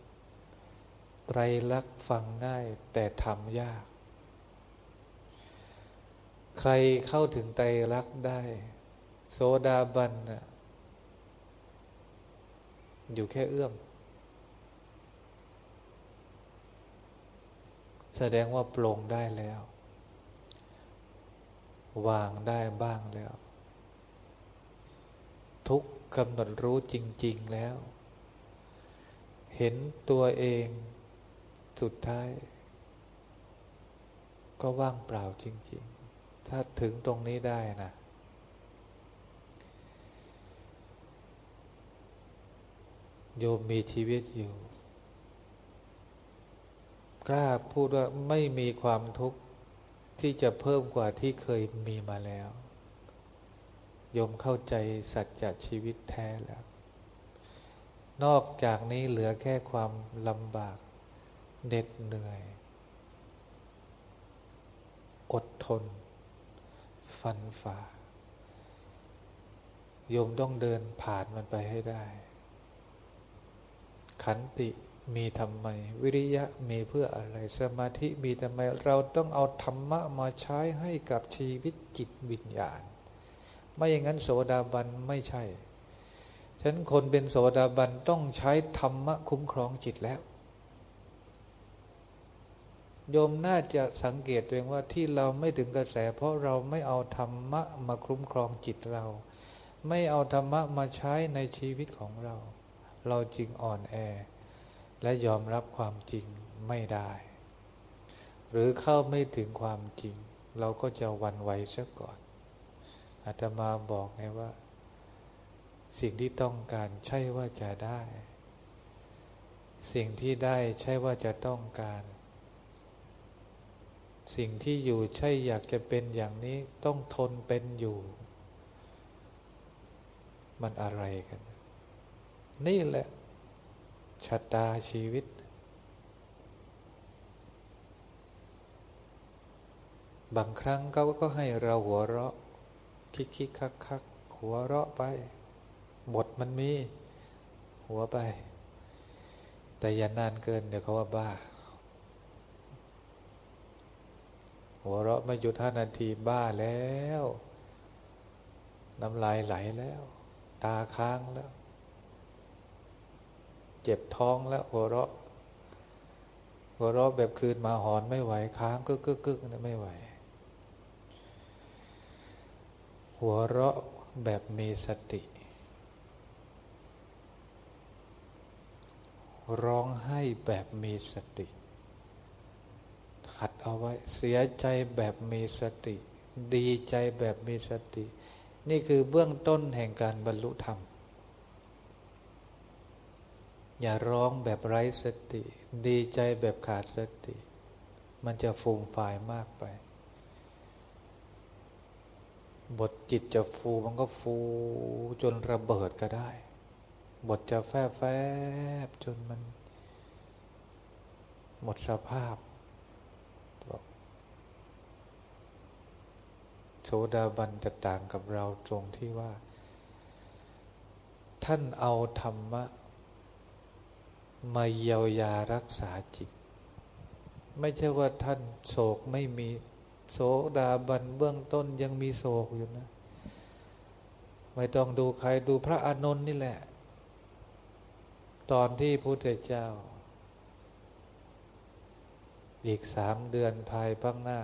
ไตรลักษณ์ฟังง่ายแต่ทำยาก ใครเข้าถึงไตรลักษณ์ได้โซดาบันนะอยู่แค่เอื้อม แสดงว่าปลงได้แล้ว วางได้บ้างแล้ว ทุกกำหนดรู้จริง ๆแล้ว เห็นตัวเองสุดท้าย ก็ว่างเปล่าจริง ๆ ถ้าถึงตรงนี้ได้นะโยมมีชีวิตอยู่ กล้าพูดว่าไม่มีความทุกข์ ที่จะเพิ่มกว่าที่เคยมีมาแล้วโยมเข้าใจสัจจะชีวิตแท้แล้ว นอกจากนี้เหลือแค่ความลำบากเหน็ดเหนื่อย อดทน ฟันฝ่าโยมต้องเดินผ่านมันไปให้ได้ ขันติ มีทำไม วิริยะมีเพื่ออะไรสมาธิมีทำไม เราต้องเอาธรรมะมาใช้ให้กับชีวิตจิตวิญญาณ ไม่อย่างนั้นโสดาบันไม่ใช่ฉันคนเป็นโสดาบันต้องใช้ธรรมะคุ้มครองจิตแล้ว โยมน่าจะสังเกตตัวเองว่าที่เราไม่ถึงกระแส เพราะเราไม่เอาธรรมะมาคุ้มครองจิตเรา ไม่เอาธรรมะมาใช้ในชีวิตของเรา เราจึงอ่อนแอ และยอมรับความจริงไม่ได้ หรือเข้าไม่ถึงความจริง เราก็จะวันไหวซะก่อนอาตมาบอกไงว่า สิ่งที่ต้องการใช่ว่าจะได้ สิ่งที่ได้ใช่ว่าจะต้องการ สิ่งที่อยู่ใช่อยากจะเป็นอย่างนี้ต้องทนเป็นอยู่ มันอะไรกัน นี่แหละ ชะตาชีวิต บางครั้งเขาก็ให้เราหัวเราะ คิกคิกคักคักหัวเราะไป บทมันมี หัวไป แต่อย่านานเกินเดี๋ยวเขาว่าบ้า หัวเราะไม่หยุดห้านาทีบ้าแล้ว น้ำลายไหลแล้ว ตาค้างแล้ว เจ็บท้องแล้วหัวเราะหัวเราะแบบคืนมาหอนไม่ไหวค้างกึกกึกกึกนะไม่ไหว หัวเราะแบบมีสติ ร้องไห้แบบมีสติ หัดเอาไว้ เสียใจแบบมีสติ ดีใจแบบมีสติ นี่คือเบื้องต้นแห่งการบรรลุธรรม อย่าร้องแบบไร้สติ ดีใจแบบขาดสติ มันจะฟูมฝ่ายมากไป บทจิตจะฟูมันก็ฟูจนระเบิดก็ได้ บทจะแฟบแฟบจนมัน หมดสภาพโสดาบันจะต่างกับเราตรงที่ว่า ท่านเอาธรรมะ มาเยียวยารักษาจิต ไม่ใช่ว่าท่านโศกไม่มีโศดาบันเบื้องต้นยังมีโศกอยู่นะ ไม่ต้องดูใครดูพระอานนท์นี่แหละ ตอนที่พระพุทธเจ้า อีกสามเดือนภายภาคหน้า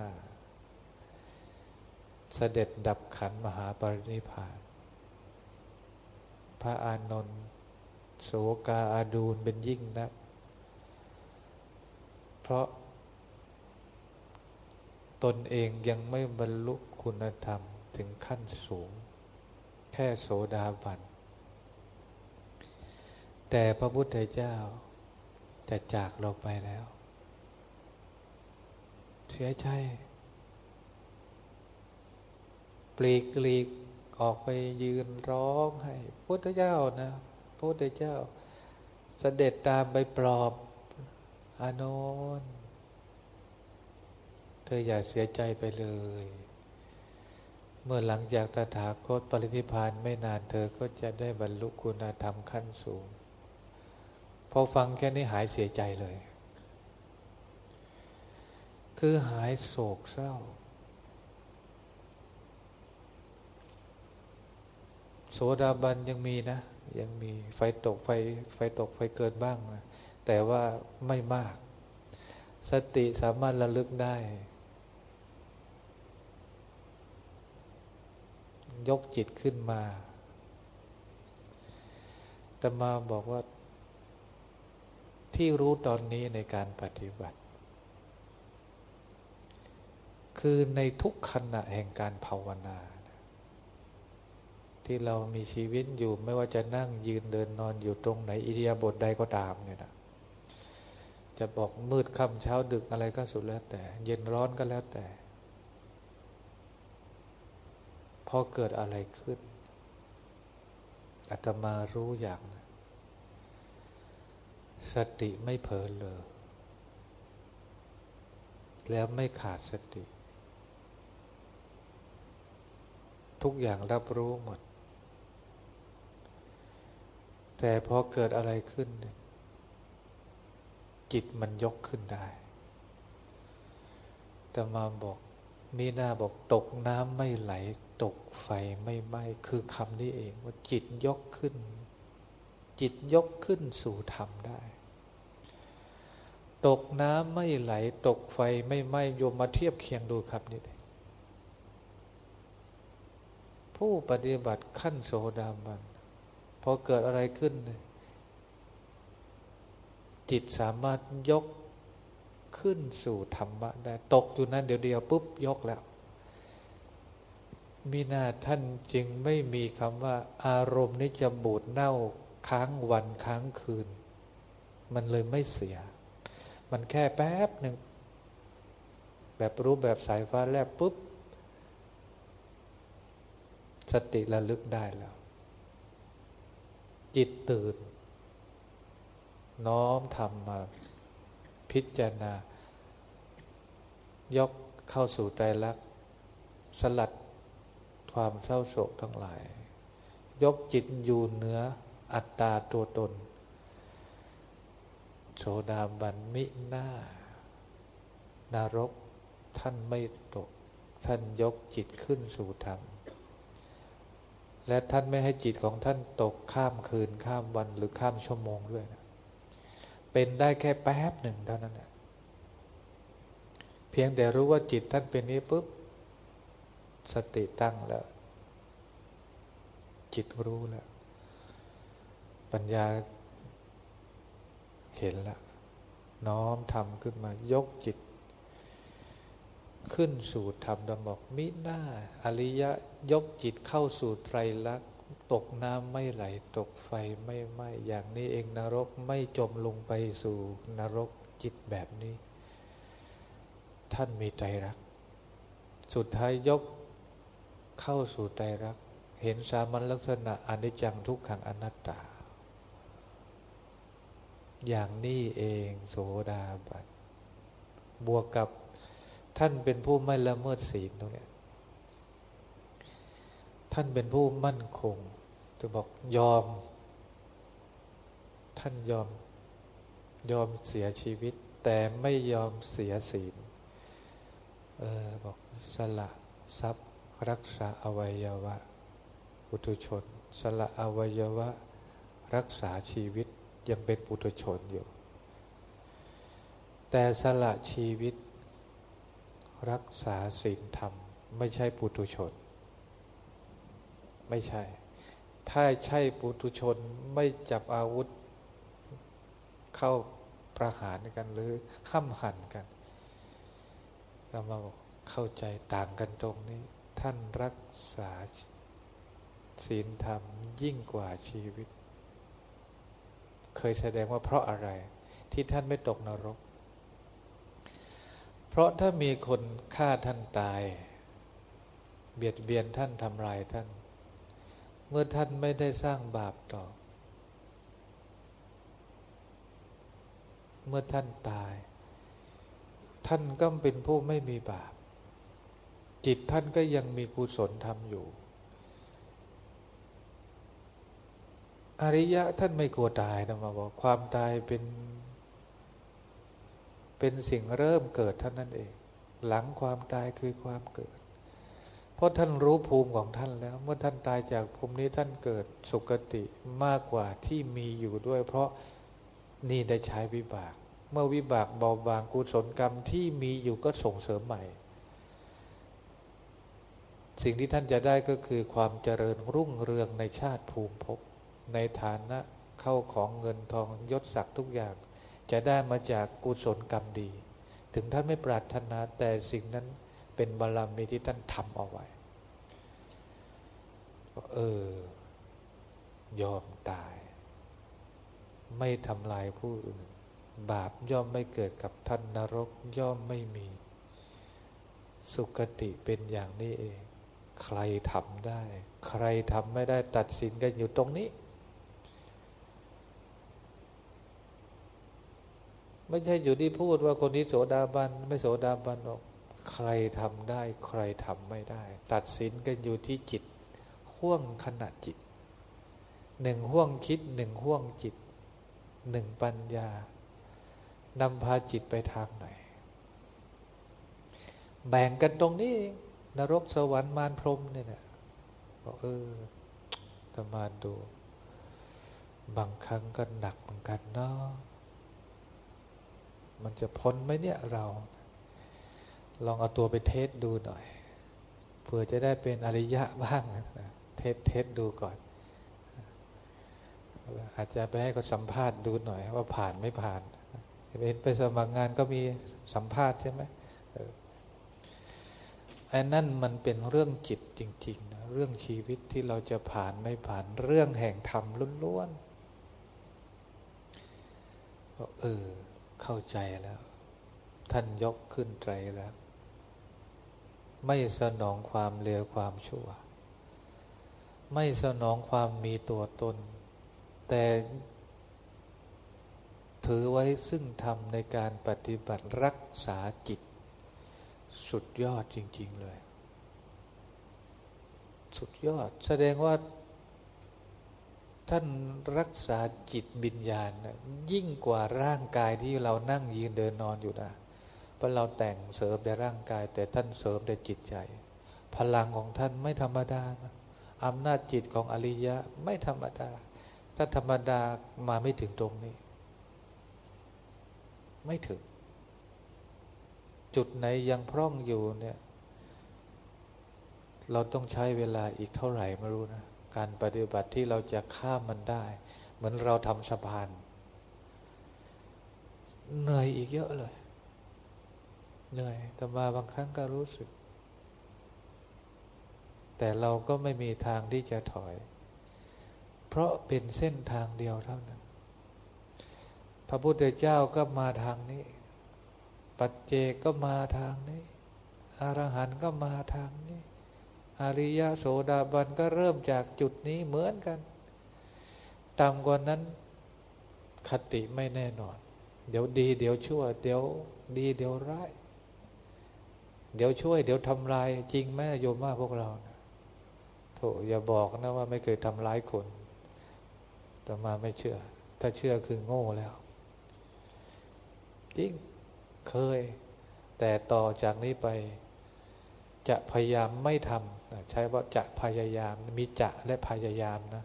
เสด็จดับขันมหาปรินิพาน พระอานนท์ โสกาอาดูลเป็นยิ่งนะ เพราะตนเองยังไม่บรรลุคุณธรรมถึงขั้นสูง แค่โสดาบัน แต่พระพุทธเจ้าจะจากเราไปแล้ว เสียใจปลีกลีกออกไปยืนร้องให้พุทธเจ้านะ ระพุทธเจ้าสเสด็จตามไปปลอบอานนท์เธออย่าเสียใจไปเลย เมื่อหลังจากตถาคตปรินิพานไม่นานเธอก็จะได้บรรลุคุณธรรมขั้นสูง พอฟังแค่นี้หายเสียใจเลย คือหายโศกเศร้า โสดาบันยังมีนะ ยังมีไฟตกไฟไฟตกไฟเกิดบ้างนะแต่ว่าไม่มาก สติสามารถระลึกได้ ยกจิตขึ้นมาแต่มาบอกว่าที่รู้ตอนนี้ในการปฏิบัติ คือในทุกขณะแห่งการภาวนา ที่เรามีชีวิตอยู่ไม่ว่าจะนั่งยืนเดินนอนอยู่ตรงไหนอิริยาบถใดก็ตามเนี่ยนะจะบอกมืดค่ำเช้าดึกอะไรก็สุดแล้วแต่ เย็นร้อนก็แล้วแต่ พอเกิดอะไรขึ้นอาตมารู้อย่างนะสติไม่เผลอเลย แล้วไม่ขาดสติ ทุกอย่างรับรู้หมด แต่พอเกิดอะไรขึ้น จิตมันยกขึ้นได้แต่มาบอกมีหน้าบอกตกน้ำไม่ไหล ตกไฟไม่ไหม้คือคำนี้เองว่าจิตยกขึ้น จิตยกขึ้นสู่ธรรมได้ ตกน้ำไม่ไหล ตกไฟไม่ไหม้โยมมาเทียบเคียงดูครับนี่ผู้ปฏิบัติขั้นโสดาบัน พอเกิดอะไรขึ้น จิตสามารถยกขึ้นสู่ธรรมะได้ ตกอยู่นั้นเดี๋ยวเดียวปุ๊บยกแล้ว มีนาท่านจึงไม่มีคำว่า อารมณ์นี้จะบูดเน่าค้างวันค้างคืน มันเลยไม่เสีย มันแค่แป๊บหนึ่ง แบบรู้แบบสายฟ้าแลบปุ๊บ สติระลึกได้แล้ว จิตตื่น น้อมทำมาพิจารณา ยกเข้าสู่ใจรักสลัดความเศร้าโศกทั้งหลาย ยกจิตอยู่เหนืออัตตาตัวตน โสดาบันมิหน้านารกท่านไม่ตก ท่านยกจิตขึ้นสู่ธรรม และท่านไม่ให้จิตของท่านตกข้ามคืนข้ามวันหรือข้ามชั่วโมงด้วยนะเป็นได้แค่แป๊บหนึ่งเท่านั้นแหละเพียงแต่รู้ว่าจิตท่านเป็นนี้ปุ๊บสติตั้งแล้ว จิตรู้แล้ว ปัญญาเห็นแล้วน้อมทำขึ้นมายกจิต ขึ้นสู่ธรรมดำบอกมิหน้า อริยะยกจิตเข้าสู่ไตรลักษณ์ตกน้ำไม่ไหล ตกไฟไม่ไหม้อย่างนี้เองนรกไม่จมลงไปสู่นรกจิตแบบนี้ ท่านมีใจรัก สุดท้ายยกเข้าสู่ใจรัก เห็นสามัญลักษณะอนิจจังทุกขังอนัตตา อย่างนี้เองโสดาบันบวกกับ ท่านเป็นผู้ไม่ละเมิดศีลตรงนี้ท่านเป็นผู้มั่นคงจะบอกยอม ท่านยอมยอมเสียชีวิต แต่ไม่ยอมเสียศีลเออบอกสละทรัพย์รักษาอวัยวะปุถุชน สละอวัยวะ รักษาชีวิตยังเป็นปุถุชนอยู่ แต่สละชีวิต รักษาศีลธรรม ไม่ใช่ปุถุชน ไม่ใช่ ถ้าใช่ปุถุชนไม่จับอาวุธเข้าประหารกันหรือห้ามหันกันเรามาบอกเข้าใจต่างกันตรงนี้ ท่านรักษาศีลธรรมยิ่งกว่าชีวิต เคยแสดงว่าเพราะอะไร ที่ท่านไม่ตกนรก เพราะถ้ามีคนฆ่าท่านตาย เบียดเบียนท่านทำลายท่าน เมื่อท่านไม่ได้สร้างบาปต่อ เมื่อท่านตาย ท่านก็เป็นผู้ไม่มีบาป จิตท่านก็ยังมีกุศลทำอยู่ อริยะท่านไม่กลัวตายนะมาบอกความตายเป็น เป็นสิ่งเริ่มเกิดท่านนั่นเอง หลังความตายคือความเกิด เพราะท่านรู้ภูมิของท่านแล้ว เมื่อท่านตายจากภูมินี้ท่านเกิดสุคติมากกว่าที่มีอยู่ด้วย เพราะนี่ได้ใช้วิบาก เมื่อวิบากเบาบางกุศลกรรมที่มีอยู่ก็ส่งเสริมใหม่ สิ่งที่ท่านจะได้ก็คือความเจริญรุ่งเรืองในชาติภูมิภพในฐานะเข้าของเงินทองยศศักดิ์ทุกอย่าง จะได้มาจากกุศลกรรมดี ถึงท่านไม่ปรารถนาแต่สิ่งนั้นเป็นบารมีที่ท่านทำเอาไว้ เออ ยอมตาย ไม่ทำลายผู้อื่น บาปย่อมไม่เกิดกับท่านนรกย่อมไม่มี สุคติเป็นอย่างนี้เอง ใครทำได้ ใครทำไม่ได้ตัดสินกันอยู่ตรงนี้ ไม่ใช่อยู่ที่พูดว่าคนนี้โสดาบันไม่โสดาบันหรอกใครทำได้ ใครทำไม่ได้ ตัดสินกันอยู่ที่จิตห่วงขณะจิตหนึ่งห่วงคิดหนึ่งห่วงจิตหนึ่งปัญญานำพาจิตไปทางไหน แบ่งกันตรงนี้ นรกสวรรค์มารพรมเนี่ยนะบอกเออตมาดู บางครั้งก็หนักเหมือนกันเนาะ มันจะพ้นไหมเนี่ยเรา ลองเอาตัวไปเทสดูหน่อยเผื่อจะได้เป็นอริยะบ้างนะเทสเทสดูก่อน อาจจะไปให้เขาสัมภาษณ์ดูหน่อย ว่าผ่านไม่ผ่านเห็นไปสมัครงานก็มีสัมภาษณ์ใช่ไหมไอ้นั่นมันเป็นเรื่องจิตจริงๆนะเรื่องชีวิตที่เราจะผ่านไม่ผ่านเรื่องแห่งธรรมล้วนๆเออ เข้าใจแล้ว ท่านยกขึ้นใจแล้ว ไม่สนองความเลวความชั่ว ไม่สนองความมีตัวตน แต่ถือไว้ซึ่งทำในการปฏิบัติรักษาจิต สุดยอดจริง ๆ เลย สุดยอดแสดงว่า ท่านรักษาจิตบิญญาณนะยิ่งกว่าร่างกายที่เรานั่งยืนเดินนอนอยู่นะเพราะเราแต่งเสริมแต่ร่างกาย แต่ท่านเสริมแต่จิตใจ พลังของท่านไม่ธรรมดานะอำนาจจิตของอริยะไม่ธรรมดา ถ้าธรรมดามาไม่ถึงตรงนี้ ไม่ถึง จุดไหนยังพร่องอยู่เนี่ย เราต้องใช้เวลาอีกเท่าไหร่ไม่รู้นะ การปฏิบัติที่เราจะข้ามมันได้ เหมือนเราทำสะพานเหนื่อยอีกเยอะเลยเหนื่อยแต่มาบางครั้งก็รู้สึก แต่เราก็ไม่มีทางที่จะถอย เพราะเป็นเส้นทางเดียวเท่านั้น พระพุทธเจ้าก็มาทางนี้ ปัจเจก็มาทางนี้ อรหันต์ก็มาทางนี้ อริยโสดาบันก็เริ่มจากจุดนี้เหมือนกัน ต่ำกว่านั้นคติไม่แน่นอน เดี๋ยวดีเดี๋ยวชั่ว เดี๋ยวดีเดี๋ยวร้าย เดี๋ยวช่วย เดี๋ยวทำลาย จริงแม่โยมมาพวกเรานะโถอย่าบอกนะว่าไม่เคยทำร้ายคน แต่มาไม่เชื่อ ถ้าเชื่อคือโง่แล้ว จริงเคย แต่ต่อจากนี้ไป จะพยายามไม่ทำใช้ว่าจะพยายามมีจะและพยายามนะ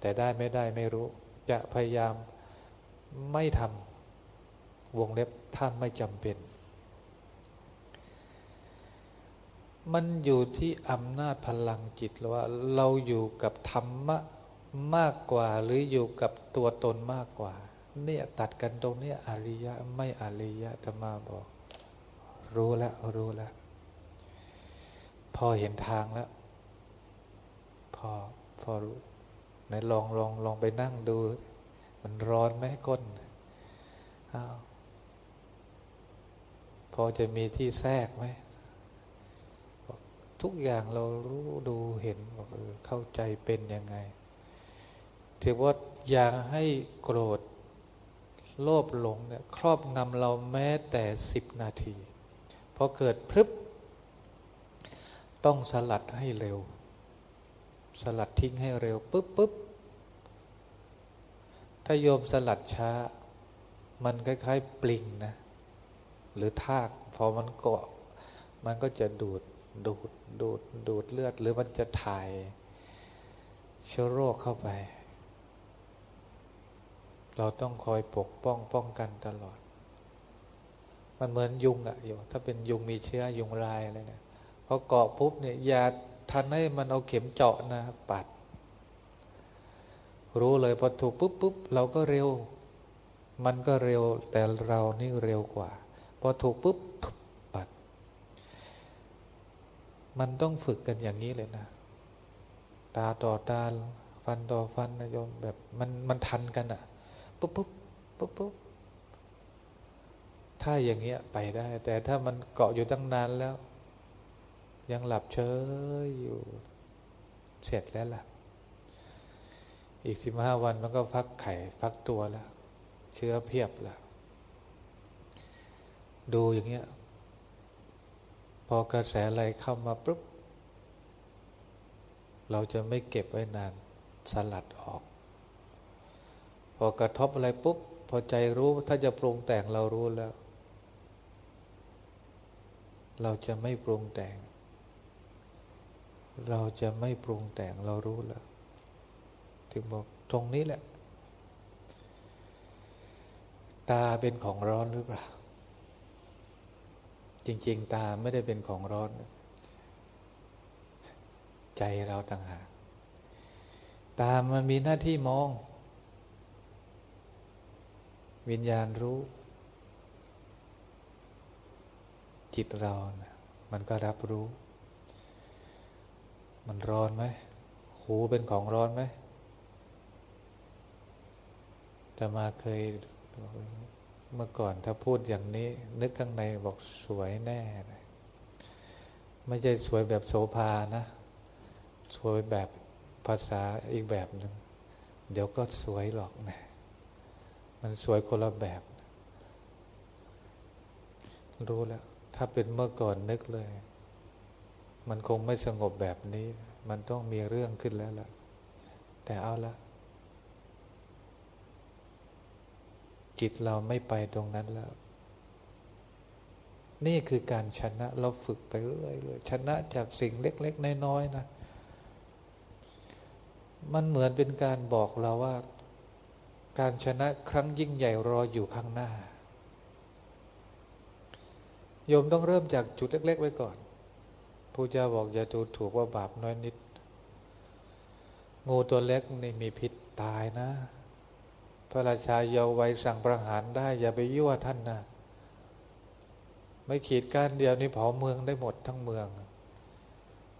แต่ได้ไม่ได้ไม่รู้ จะพยายามไม่ทำวงเล็บถ้าไม่จำเป็น มันอยู่ที่อำนาจพลังจิตว่า เราอยู่กับธรรมะมากกว่าหรืออยู่กับตัวตนมากกว่า เนี่ยตัดกันตรงนี้อริยะไม่อริยะธรรมาบอก รู้แล้วรู้แล้ว พอเห็นทางแล้ว พอพอรู้ไหนลองลองลองไปนั่งดู มันร้อนไหมก้นอ้าวพอจะมีที่แทรกไหมทุกอย่างเรารู้ดูเห็นบอกเออเข้าใจเป็นยังไงถือว่าอย่าให้โกรธโลภหลงเนี่ยครอบงำเราแม้แต่สิบนาทีพอเกิดพรึบ ต้องสลัดให้เร็ว สลัดทิ้งให้เร็วปุ๊บปุ๊บถ้าโยมสลัดช้า มันคล้ายๆ ปลิงนะ หรือทาก พอมันเกาะ มันก็จะดูด ดูด ดูด ดูดเลือด หรือมันจะถ่ายเชื้อโรคเข้าไป เราต้องคอยปกป้องป้องกันตลอด มันเหมือนยุงอะอยู่ถ้าเป็นยุงมีเชื้อยุงลายอะไรเนี่ย อเกาะปุ๊บเนี่ยอย่าทันให้มันเอาเข็มเจาะนะปัด รู้เลยพอถูกปุ๊บปุ๊บเราก็เร็ว มันก็เร็วแต่เรานี่เร็วกว่า พอถูกปุ๊บปัด มันต้องฝึกกันอย่างนี้เลยนะ ตาต่อตาฟันต่อฟันนะโยมแบบมันมันทันกันอะ่ะปุ๊บปุ๊บปุ๊บปุ๊บถ้าอย่างเงี้ยไปได้ แต่ถ้ามันเกาะอยู่ตั้งนานแล้ว ยังหลับเฉยอยู่ เสร็จแล้วล่ะ อีกสิบห้าวันมันก็ฟักไข่ฟักตัวแล้ว เชื้อเพียบแล้ว ดูอย่างเงี้ย พอกระแสอะไรเข้ามาปุ๊บ เราจะไม่เก็บไว้นาน สลัดออก พอกระทบอะไรปุ๊บ พอใจรู้ถ้าจะปรุงแต่งเรารู้แล้ว เราจะไม่ปรุงแต่ง เราจะไม่ปรุงแต่งเรารู้แล้ว ถึงบอกตรงนี้แหละ ตาเป็นของร้อนหรือเปล่า จริง ๆ ตาไม่ได้เป็นของร้อน ใจเราต่างหากตามันมีหน้าที่มอง วิญญาณรู้ จิตเรานะมันก็รับรู้ มันร้อนไหม หูเป็นของร้อนไหมแต่มาเคยเมื่อก่อนถ้าพูดอย่างนี้ นึกข้างในบอกสวยแน่เลยไม่ใช่สวยแบบโสภานะ สวยแบบภาษาอีกแบบหนึ่งเดี๋ยวก็สวยหรอกนะ มันสวยคนละแบบ รู้แล้ว ถ้าเป็นเมื่อก่อนนึกเลย มันคงไม่สงบแบบนี้ มันต้องมีเรื่องขึ้นแล้วล่ะ แต่เอาละ จิตเราไม่ไปตรงนั้นแล้ว นี่คือการชนะเราฝึกไปเรื่อยๆชนะจากสิ่งเล็ก ๆ น้อยๆนะ มันเหมือนเป็นการบอกเราว่า การชนะครั้งยิ่งใหญ่รออยู่ข้างหน้า โยมต้องเริ่มจากจุดเล็ก ๆ ไว้ก่อน พระเจ้าบอกอย่าดูถูกว่าบาปน้อยนิด งูตัวเล็กนี่มีพิษตายนะ พระราชาเยาว์วัยสั่งประหารได้ อย่าไปยั่วท่านนะไม่ขีดการเดียวนี่เผาเมืองได้หมดทั้งเมือง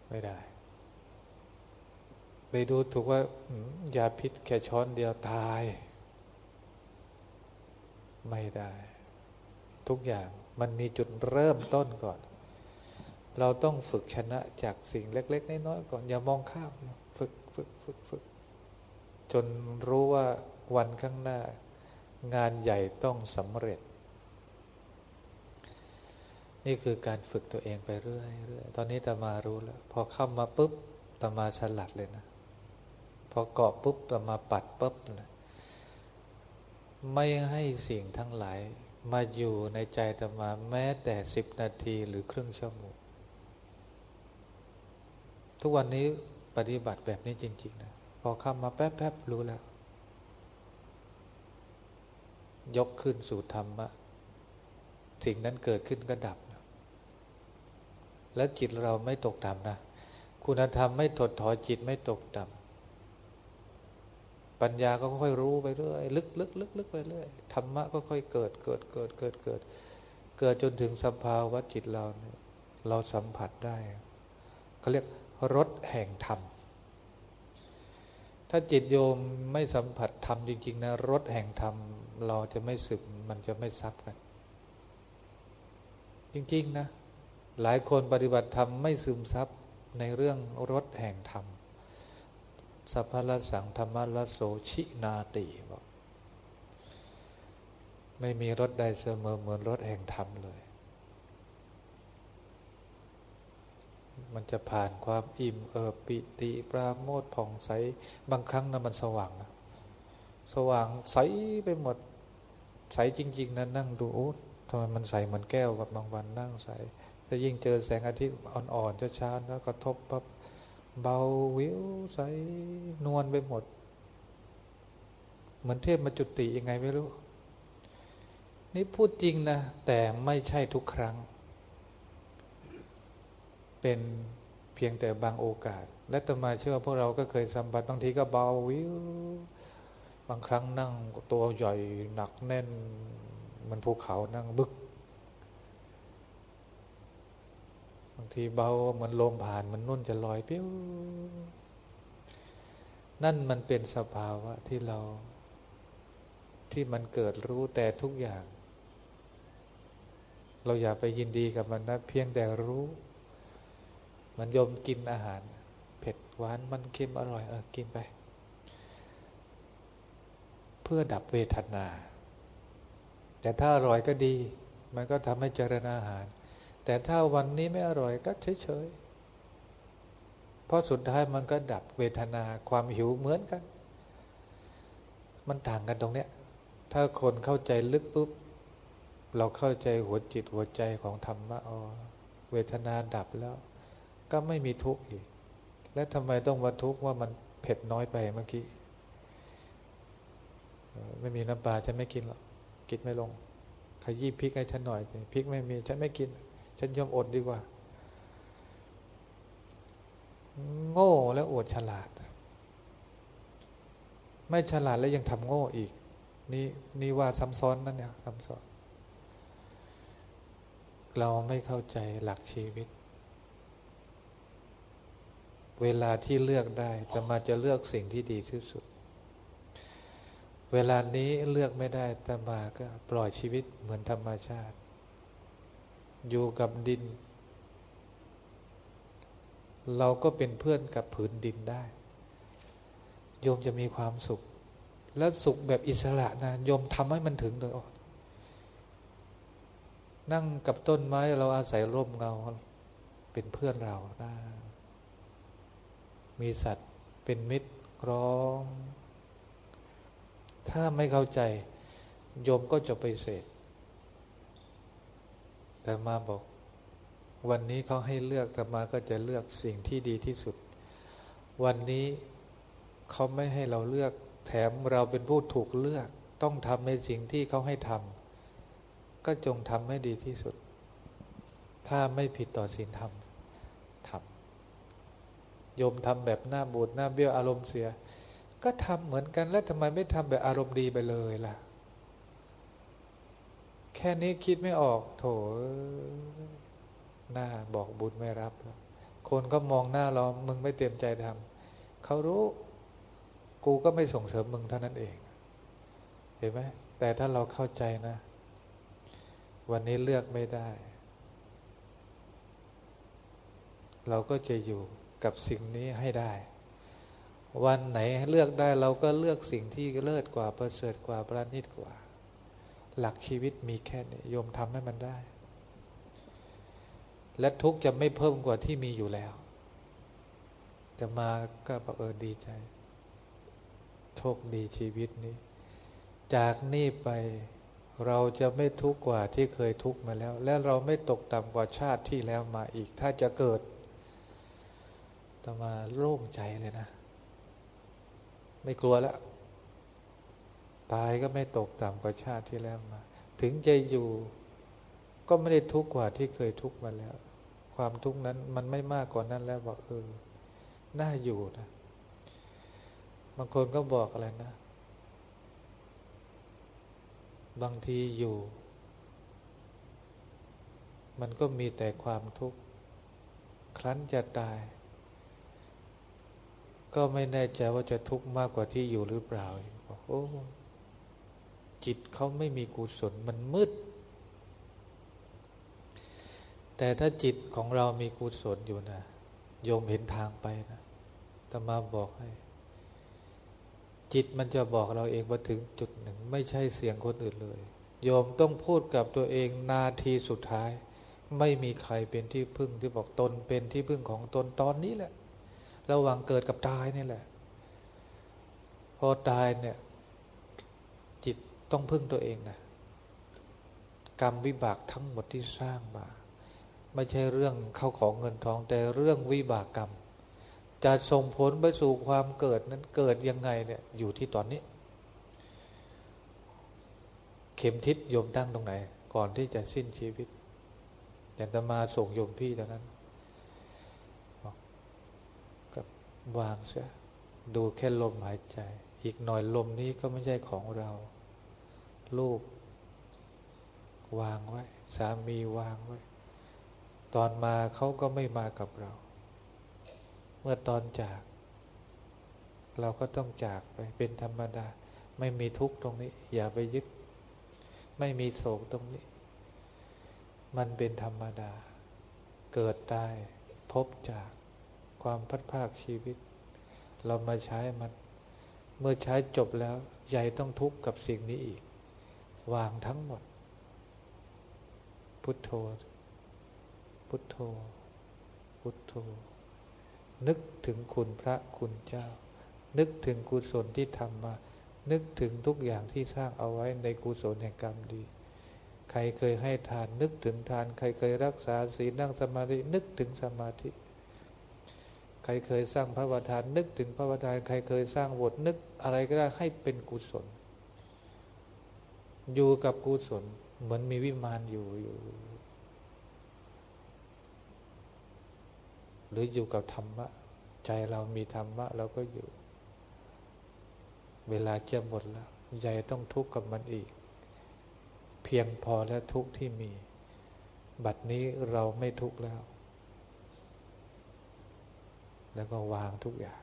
ไม่ได้ ไปดูถูกว่ายาพิษแค่ช้อนเดียวตาย ไม่ได้ ทุกอย่างมันมีจุดเริ่มต้นก่อน เราต้องฝึกชนะจากสิ่งเล็ก ๆ น้อยๆก่อน อย่ามองข้าม ฝึกฝึกฝึกฝึก จนรู้ว่าวันข้างหน้า งานใหญ่ต้องสำเร็จ นี่คือการฝึกตัวเองไปเรื่อยๆ ตอนนี้ตามารู้แล้ว พอเข้ามาปุ๊บตามาฉลัดเลยนะ พอเกาะปุ๊บตามาปัดปุ๊บเลยไม่ให้สิ่งทั้งหลายมาอยู่ในใจตมาแม้แต่สิบนาทีหรือครึ่งชั่วโมง ทุกวันนี้ปฏิบัติแบบนี้จริง ๆ นะ พอเข้ามาแป๊บๆรู้แล้ว ยกขึ้นสู่ธรรมะ สิ่งนั้นเกิดขึ้นก็ดับ แล้วจิตเราไม่ตกต่ำนะ คุณธรรมไม่ถดถอยจิตไม่ตกต่ำปัญญาก็ค่อยรู้ไปเรื่อยลึกลึกลึกลึกไปเรื่อยธรรมะก็ค่อยเกิดเกิดเกิดเกิดเกิด เกิดจนถึงสภาวะจิตเราเนี่ยเราสัมผัสได้เขาเรียก รสแห่งธรรม ถ้าจิตโยมไม่สัมผัสธรรมจริงๆนะรสแห่งธรรม เราจะไม่สึกมันจะไม่ซับกัน จริง ๆ นะ หลายคนปฏิบัติธรรมไม่ซึมซับในเรื่องรสแห่งธรรม สัพพะสังธรรมละโสชินาติบอกไม่มีรสใดเสมอเหมือนรสแห่งธรรมเลย มันจะผ่านความอิ่มเอิบปิติปราโมทผ่องใส บางครั้งนะมันสว่างนะสว่างใสไปหมดใสจริง ๆนะนั่งดูโอ้ทำไมมันใสเหมือนแก้วกับบางวันนั่งใสแต่ยิ่งเจอแสงอาทิตย์อ่อนๆช้าๆแล้วกระทบปั๊บเบาวิวใสนวลไปหมด เหมือนเทพมาจุติยังไงไม่รู้ นี่พูดจริงนะ แต่ไม่ใช่ทุกครั้ง เป็นเพียงแต่บางโอกาส และตมาเชื่อพวกเราก็เคยสัมผัสบางทีก็เบาวิวบางครั้งนั่งตัวใหญ่หนักแน่นมันภูเขานั่งบึก บางทีเบาเหมือนลมผ่านมันนุ่นจะลอยเปี้ยวนั่นมันเป็นสภาวะที่เราที่มันเกิดรู้แต่ทุกอย่าง เราอย่าไปยินดีกับมันนะ เพียงแต่รู้ มันยมกินอาหาร เผ็ดหวานมันเค็มอร่อย เออกินไป เพื่อดับเวทนา แต่ถ้าอร่อยก็ดี มันก็ทำให้เจริญอาหาร แต่ถ้าวันนี้ไม่อร่อยก็เฉยๆเพราะสุดท้ายมันก็ดับเวทนาความหิวเหมือนกัน มันต่างกันตรงเนี้ย ถ้าคนเข้าใจลึกปุ๊บเราเข้าใจหัวจิตหัวใจของธรรมะอ๋อเวทนาดับแล้ว ก็ไม่มีทุกข์อีก และทำไมต้องมาทุกข์ว่ามันเผ็ดน้อยไปเมื่อกี้ ไม่มีน้ำปลาฉันไม่กินหรอกกินไม่ลง ขยี้พริกให้ฉันหน่อยสิพริกไม่มีฉันไม่กิน ฉันยอมอดดีกว่า โง่แล้วอดฉลาด ไม่ฉลาดแล้วยังทำโง่อีก นี่นี่ว่าซ้ำซ้อนนั่นเนี่ยซ้ำซ้อนเราไม่เข้าใจหลักชีวิต เวลาที่เลือกได้จะมาจะเลือกสิ่งที่ดีที่สุด เวลานี้เลือกไม่ได้แต่มาก็ปล่อยชีวิตเหมือนธรรมชาติ อยู่กับดิน เราก็เป็นเพื่อนกับผืนดินได้ โยมจะมีความสุข และสุขแบบอิสระนะโยมทำให้มันถึงโดยออกนั่งกับต้นไม้เราอาศัยร่มเงา เป็นเพื่อนเราได้ มีสัตว์เป็นมิตรร้อง ถ้าไม่เข้าใจ โยมก็จะไปเสดแต่มาบอก วันนี้เขาให้เลือกแต่มาก็จะเลือกสิ่งที่ดีที่สุด วันนี้เขาไม่ให้เราเลือก แถมเราเป็นผู้ถูกเลือก ต้องทำในสิ่งที่เขาให้ทำก็จงทำให้ดีที่สุด ถ้าไม่ผิดต่อศีลธรรม โยมทำแบบหน้าบูดหน้าเบี้ยวอารมณ์เสีย ก็ทำเหมือนกันแล้วทำไมไม่ทำแบบอารมณ์ดีไปเลยล่ะ แค่นี้คิดไม่ออกโถหน้าบอกบุญไม่รับแล้วคนก็มองหน้าเรามึงไม่เต็มใจทำเขารู้กูก็ไม่ส่งเสริมมึงเท่านั้นเอง เห็นไหมแต่ถ้าเราเข้าใจนะ วันนี้เลือกไม่ได้ เราก็จะอยู่ กับสิ่งนี้ให้ได้ วันไหนเลือกได้เราก็เลือกสิ่งที่เลิศกว่าประเสริฐกว่าประณีตกว่า หลักชีวิตมีแค่นี้โยมทำให้มันได้ และทุกจะไม่เพิ่มกว่าที่มีอยู่แล้ว แต่มาก็บอกเออดีใจ โชคดีชีวิตนี้ จากนี่ไปเราจะไม่ทุกข์กว่าที่เคยทุกข์มาแล้ว และเราไม่ตกต่ำกว่าชาติที่แล้วมาอีก ถ้าจะเกิด ตมาโล่งใจเลยนะ ไม่กลัวแล้ว ตายก็ไม่ตกต่ำกว่าชาติที่แล้วมา ถึงจะอยู่ ก็ไม่ได้ทุกข์กว่าที่เคยทุกข์มาแล้ว ความทุกข์นั้นมันไม่มากกว่านั้นแล้วบอกเออ น่าอยู่นะ บางคนก็บอกอะไรนะ บางทีอยู่ มันก็มีแต่ความทุกข์ ครั้นจะตาย ก็ไม่แน่ใจว่าจะทุกข์มากกว่าที่อยู่หรือเปล่าบอกโอ้จิตเขาไม่มีกุศลมันมืด แต่ถ้าจิตของเรามีกุศลอยู่นะโยมเห็นทางไปนะตมาบอกให้ จิตมันจะบอกเราเองว่าถึงจุดหนึ่ง ไม่ใช่เสียงคนอื่นเลย โยมต้องพูดกับตัวเองนาทีสุดท้าย ไม่มีใครเป็นที่พึ่งที่บอกตนเป็นที่พึ่งของตนตอนนี้แหละ ระหว่างเกิดกับตายนี่แหละ พอตายเนี่ย จิตต้องพึ่งตัวเองนะกรรมวิบากทั้งหมดที่สร้างมา ไม่ใช่เรื่องเข้าของเงินทอง แต่เรื่องวิบากกรรม จะส่งผลไปสู่ความเกิดนั้นเกิดยังไงเนี่ย อยู่ที่ตอนนี้ เข็มทิศโยมตั้งตรงไหน ก่อนที่จะสิ้นชีวิตอย่ตมาส่งโยมพี่ตอนนั้นกับ วางเสียดูแค่ลมหายใจ อีกหน่อยลมนี้ก็ไม่ใช่ของเรา ลูก วางไว้ สามีวางไว้ ตอนมาเขาก็ไม่มากับเรา เมื่อตอนจาก เราก็ต้องจากไปเป็นธรรมดา ไม่มีทุกข์ตรงนี้ อย่าไปยึด ไม่มีโศกตรงนี้ มันเป็นธรรมดา เกิดตายพบจาก ความพัดภาคชีวิต เรามาใช้มัน เมื่อใช้จบแล้วใหญ่ต้องทุกข์กับสิ่งนี้อีก วางทั้งหมด พุทโธ พุทโธ พุทโธ นึกถึงคุณพระคุณเจ้า นึกถึงกุศลที่ทำมา นึกถึงทุกอย่างที่สร้างเอาไว้ในกุศลแห่งกรรมดีใครเคยให้ทานนึกถึงทาน ใครเคยรักษาศีลนั่งสมาธินึกถึงสมาธิ ใครเคยสร้างพระวทานนึกถึงพระวทาน ใครเคยสร้างบทนึกอะไรก็ได้ให้เป็นกุศล อยู่กับกุศล เหมือนมีวิมานอยู่อยู่ หรืออยู่กับธรรมะ ใจเรามีธรรมะเราก็อยู่ เวลาจะหมดแล้วใจต้องทุกข์กับมันอีก เพียงพอและทุกข์ที่มี บัดนี้เราไม่ทุกข์แล้ว แล้วก็วางทุกอย่าง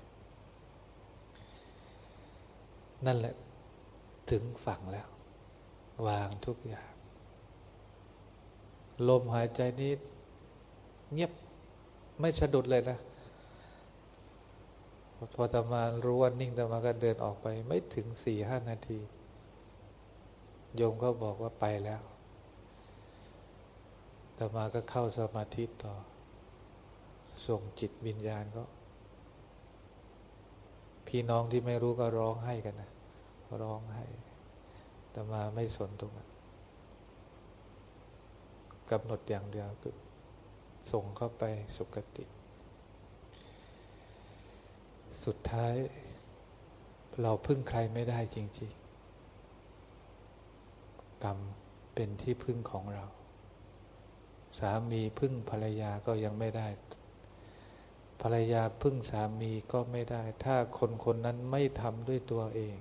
นั่นแหละถึงฝั่งแล้ว วางทุกอย่าง ลมหายใจนี้ เงียบไม่สะดุดเลยนะ พอตมารู้ว่านิ่งตมาก็เดินออกไป ไม่ถึงสี่ห้านาที โยมก็บอกว่าไปแล้วตมาก็เข้าสมาธิต่อ ส่งจิตวิญญาณก็ พี่น้องที่ไม่รู้ก็ร้องให้กันนะร้องให้แต่มาไม่สนตรงนั้นกำหนดอย่างเดียวคือส่งเข้าไปสุคติ สุดท้ายเราพึ่งใครไม่ได้จริง ๆ กรรมเป็นที่พึ่งของเรา สามีพึ่งภรรยาก็ยังไม่ได้ ภรรยาพึ่งสามีก็ไม่ได้ ถ้าคนคนนั้นไม่ทำด้วยตัวเอง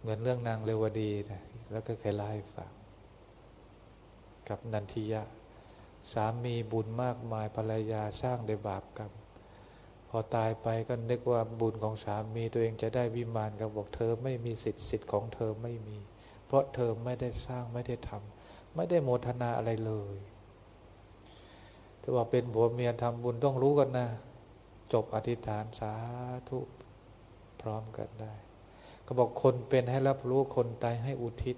เหมือนเรื่องนางเรวดีนะแล้วก็เคยเล่าให้ฟังกับนันทิยะ สามีบุญมากมายภรรยาสร้างด้บาปกรรมพอตายไปก็นึกว่าบุญของสามีตัวเองจะได้วิมานกับบอกเธอไม่มีสิทธิ์สิทธิ์ของเธอไม่มี เพราะเธอไม่ได้สร้างไม่ได้ทำไม่ได้โมทนาอะไรเลย แต่ว่าเป็นผัวเมียทำบุญต้องรู้กันนะ จบอธิษฐานสาธุพร้อมกันได้ก็บอกคนเป็นให้รับรู้คนตายให้อุทิศ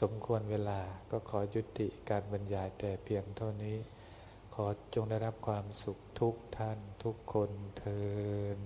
สมควรเวลาก็ขอยุติการบรรยายแต่เพียงเท่านี้ ขอจงได้รับความสุขทุกท่านทุกคนเทอ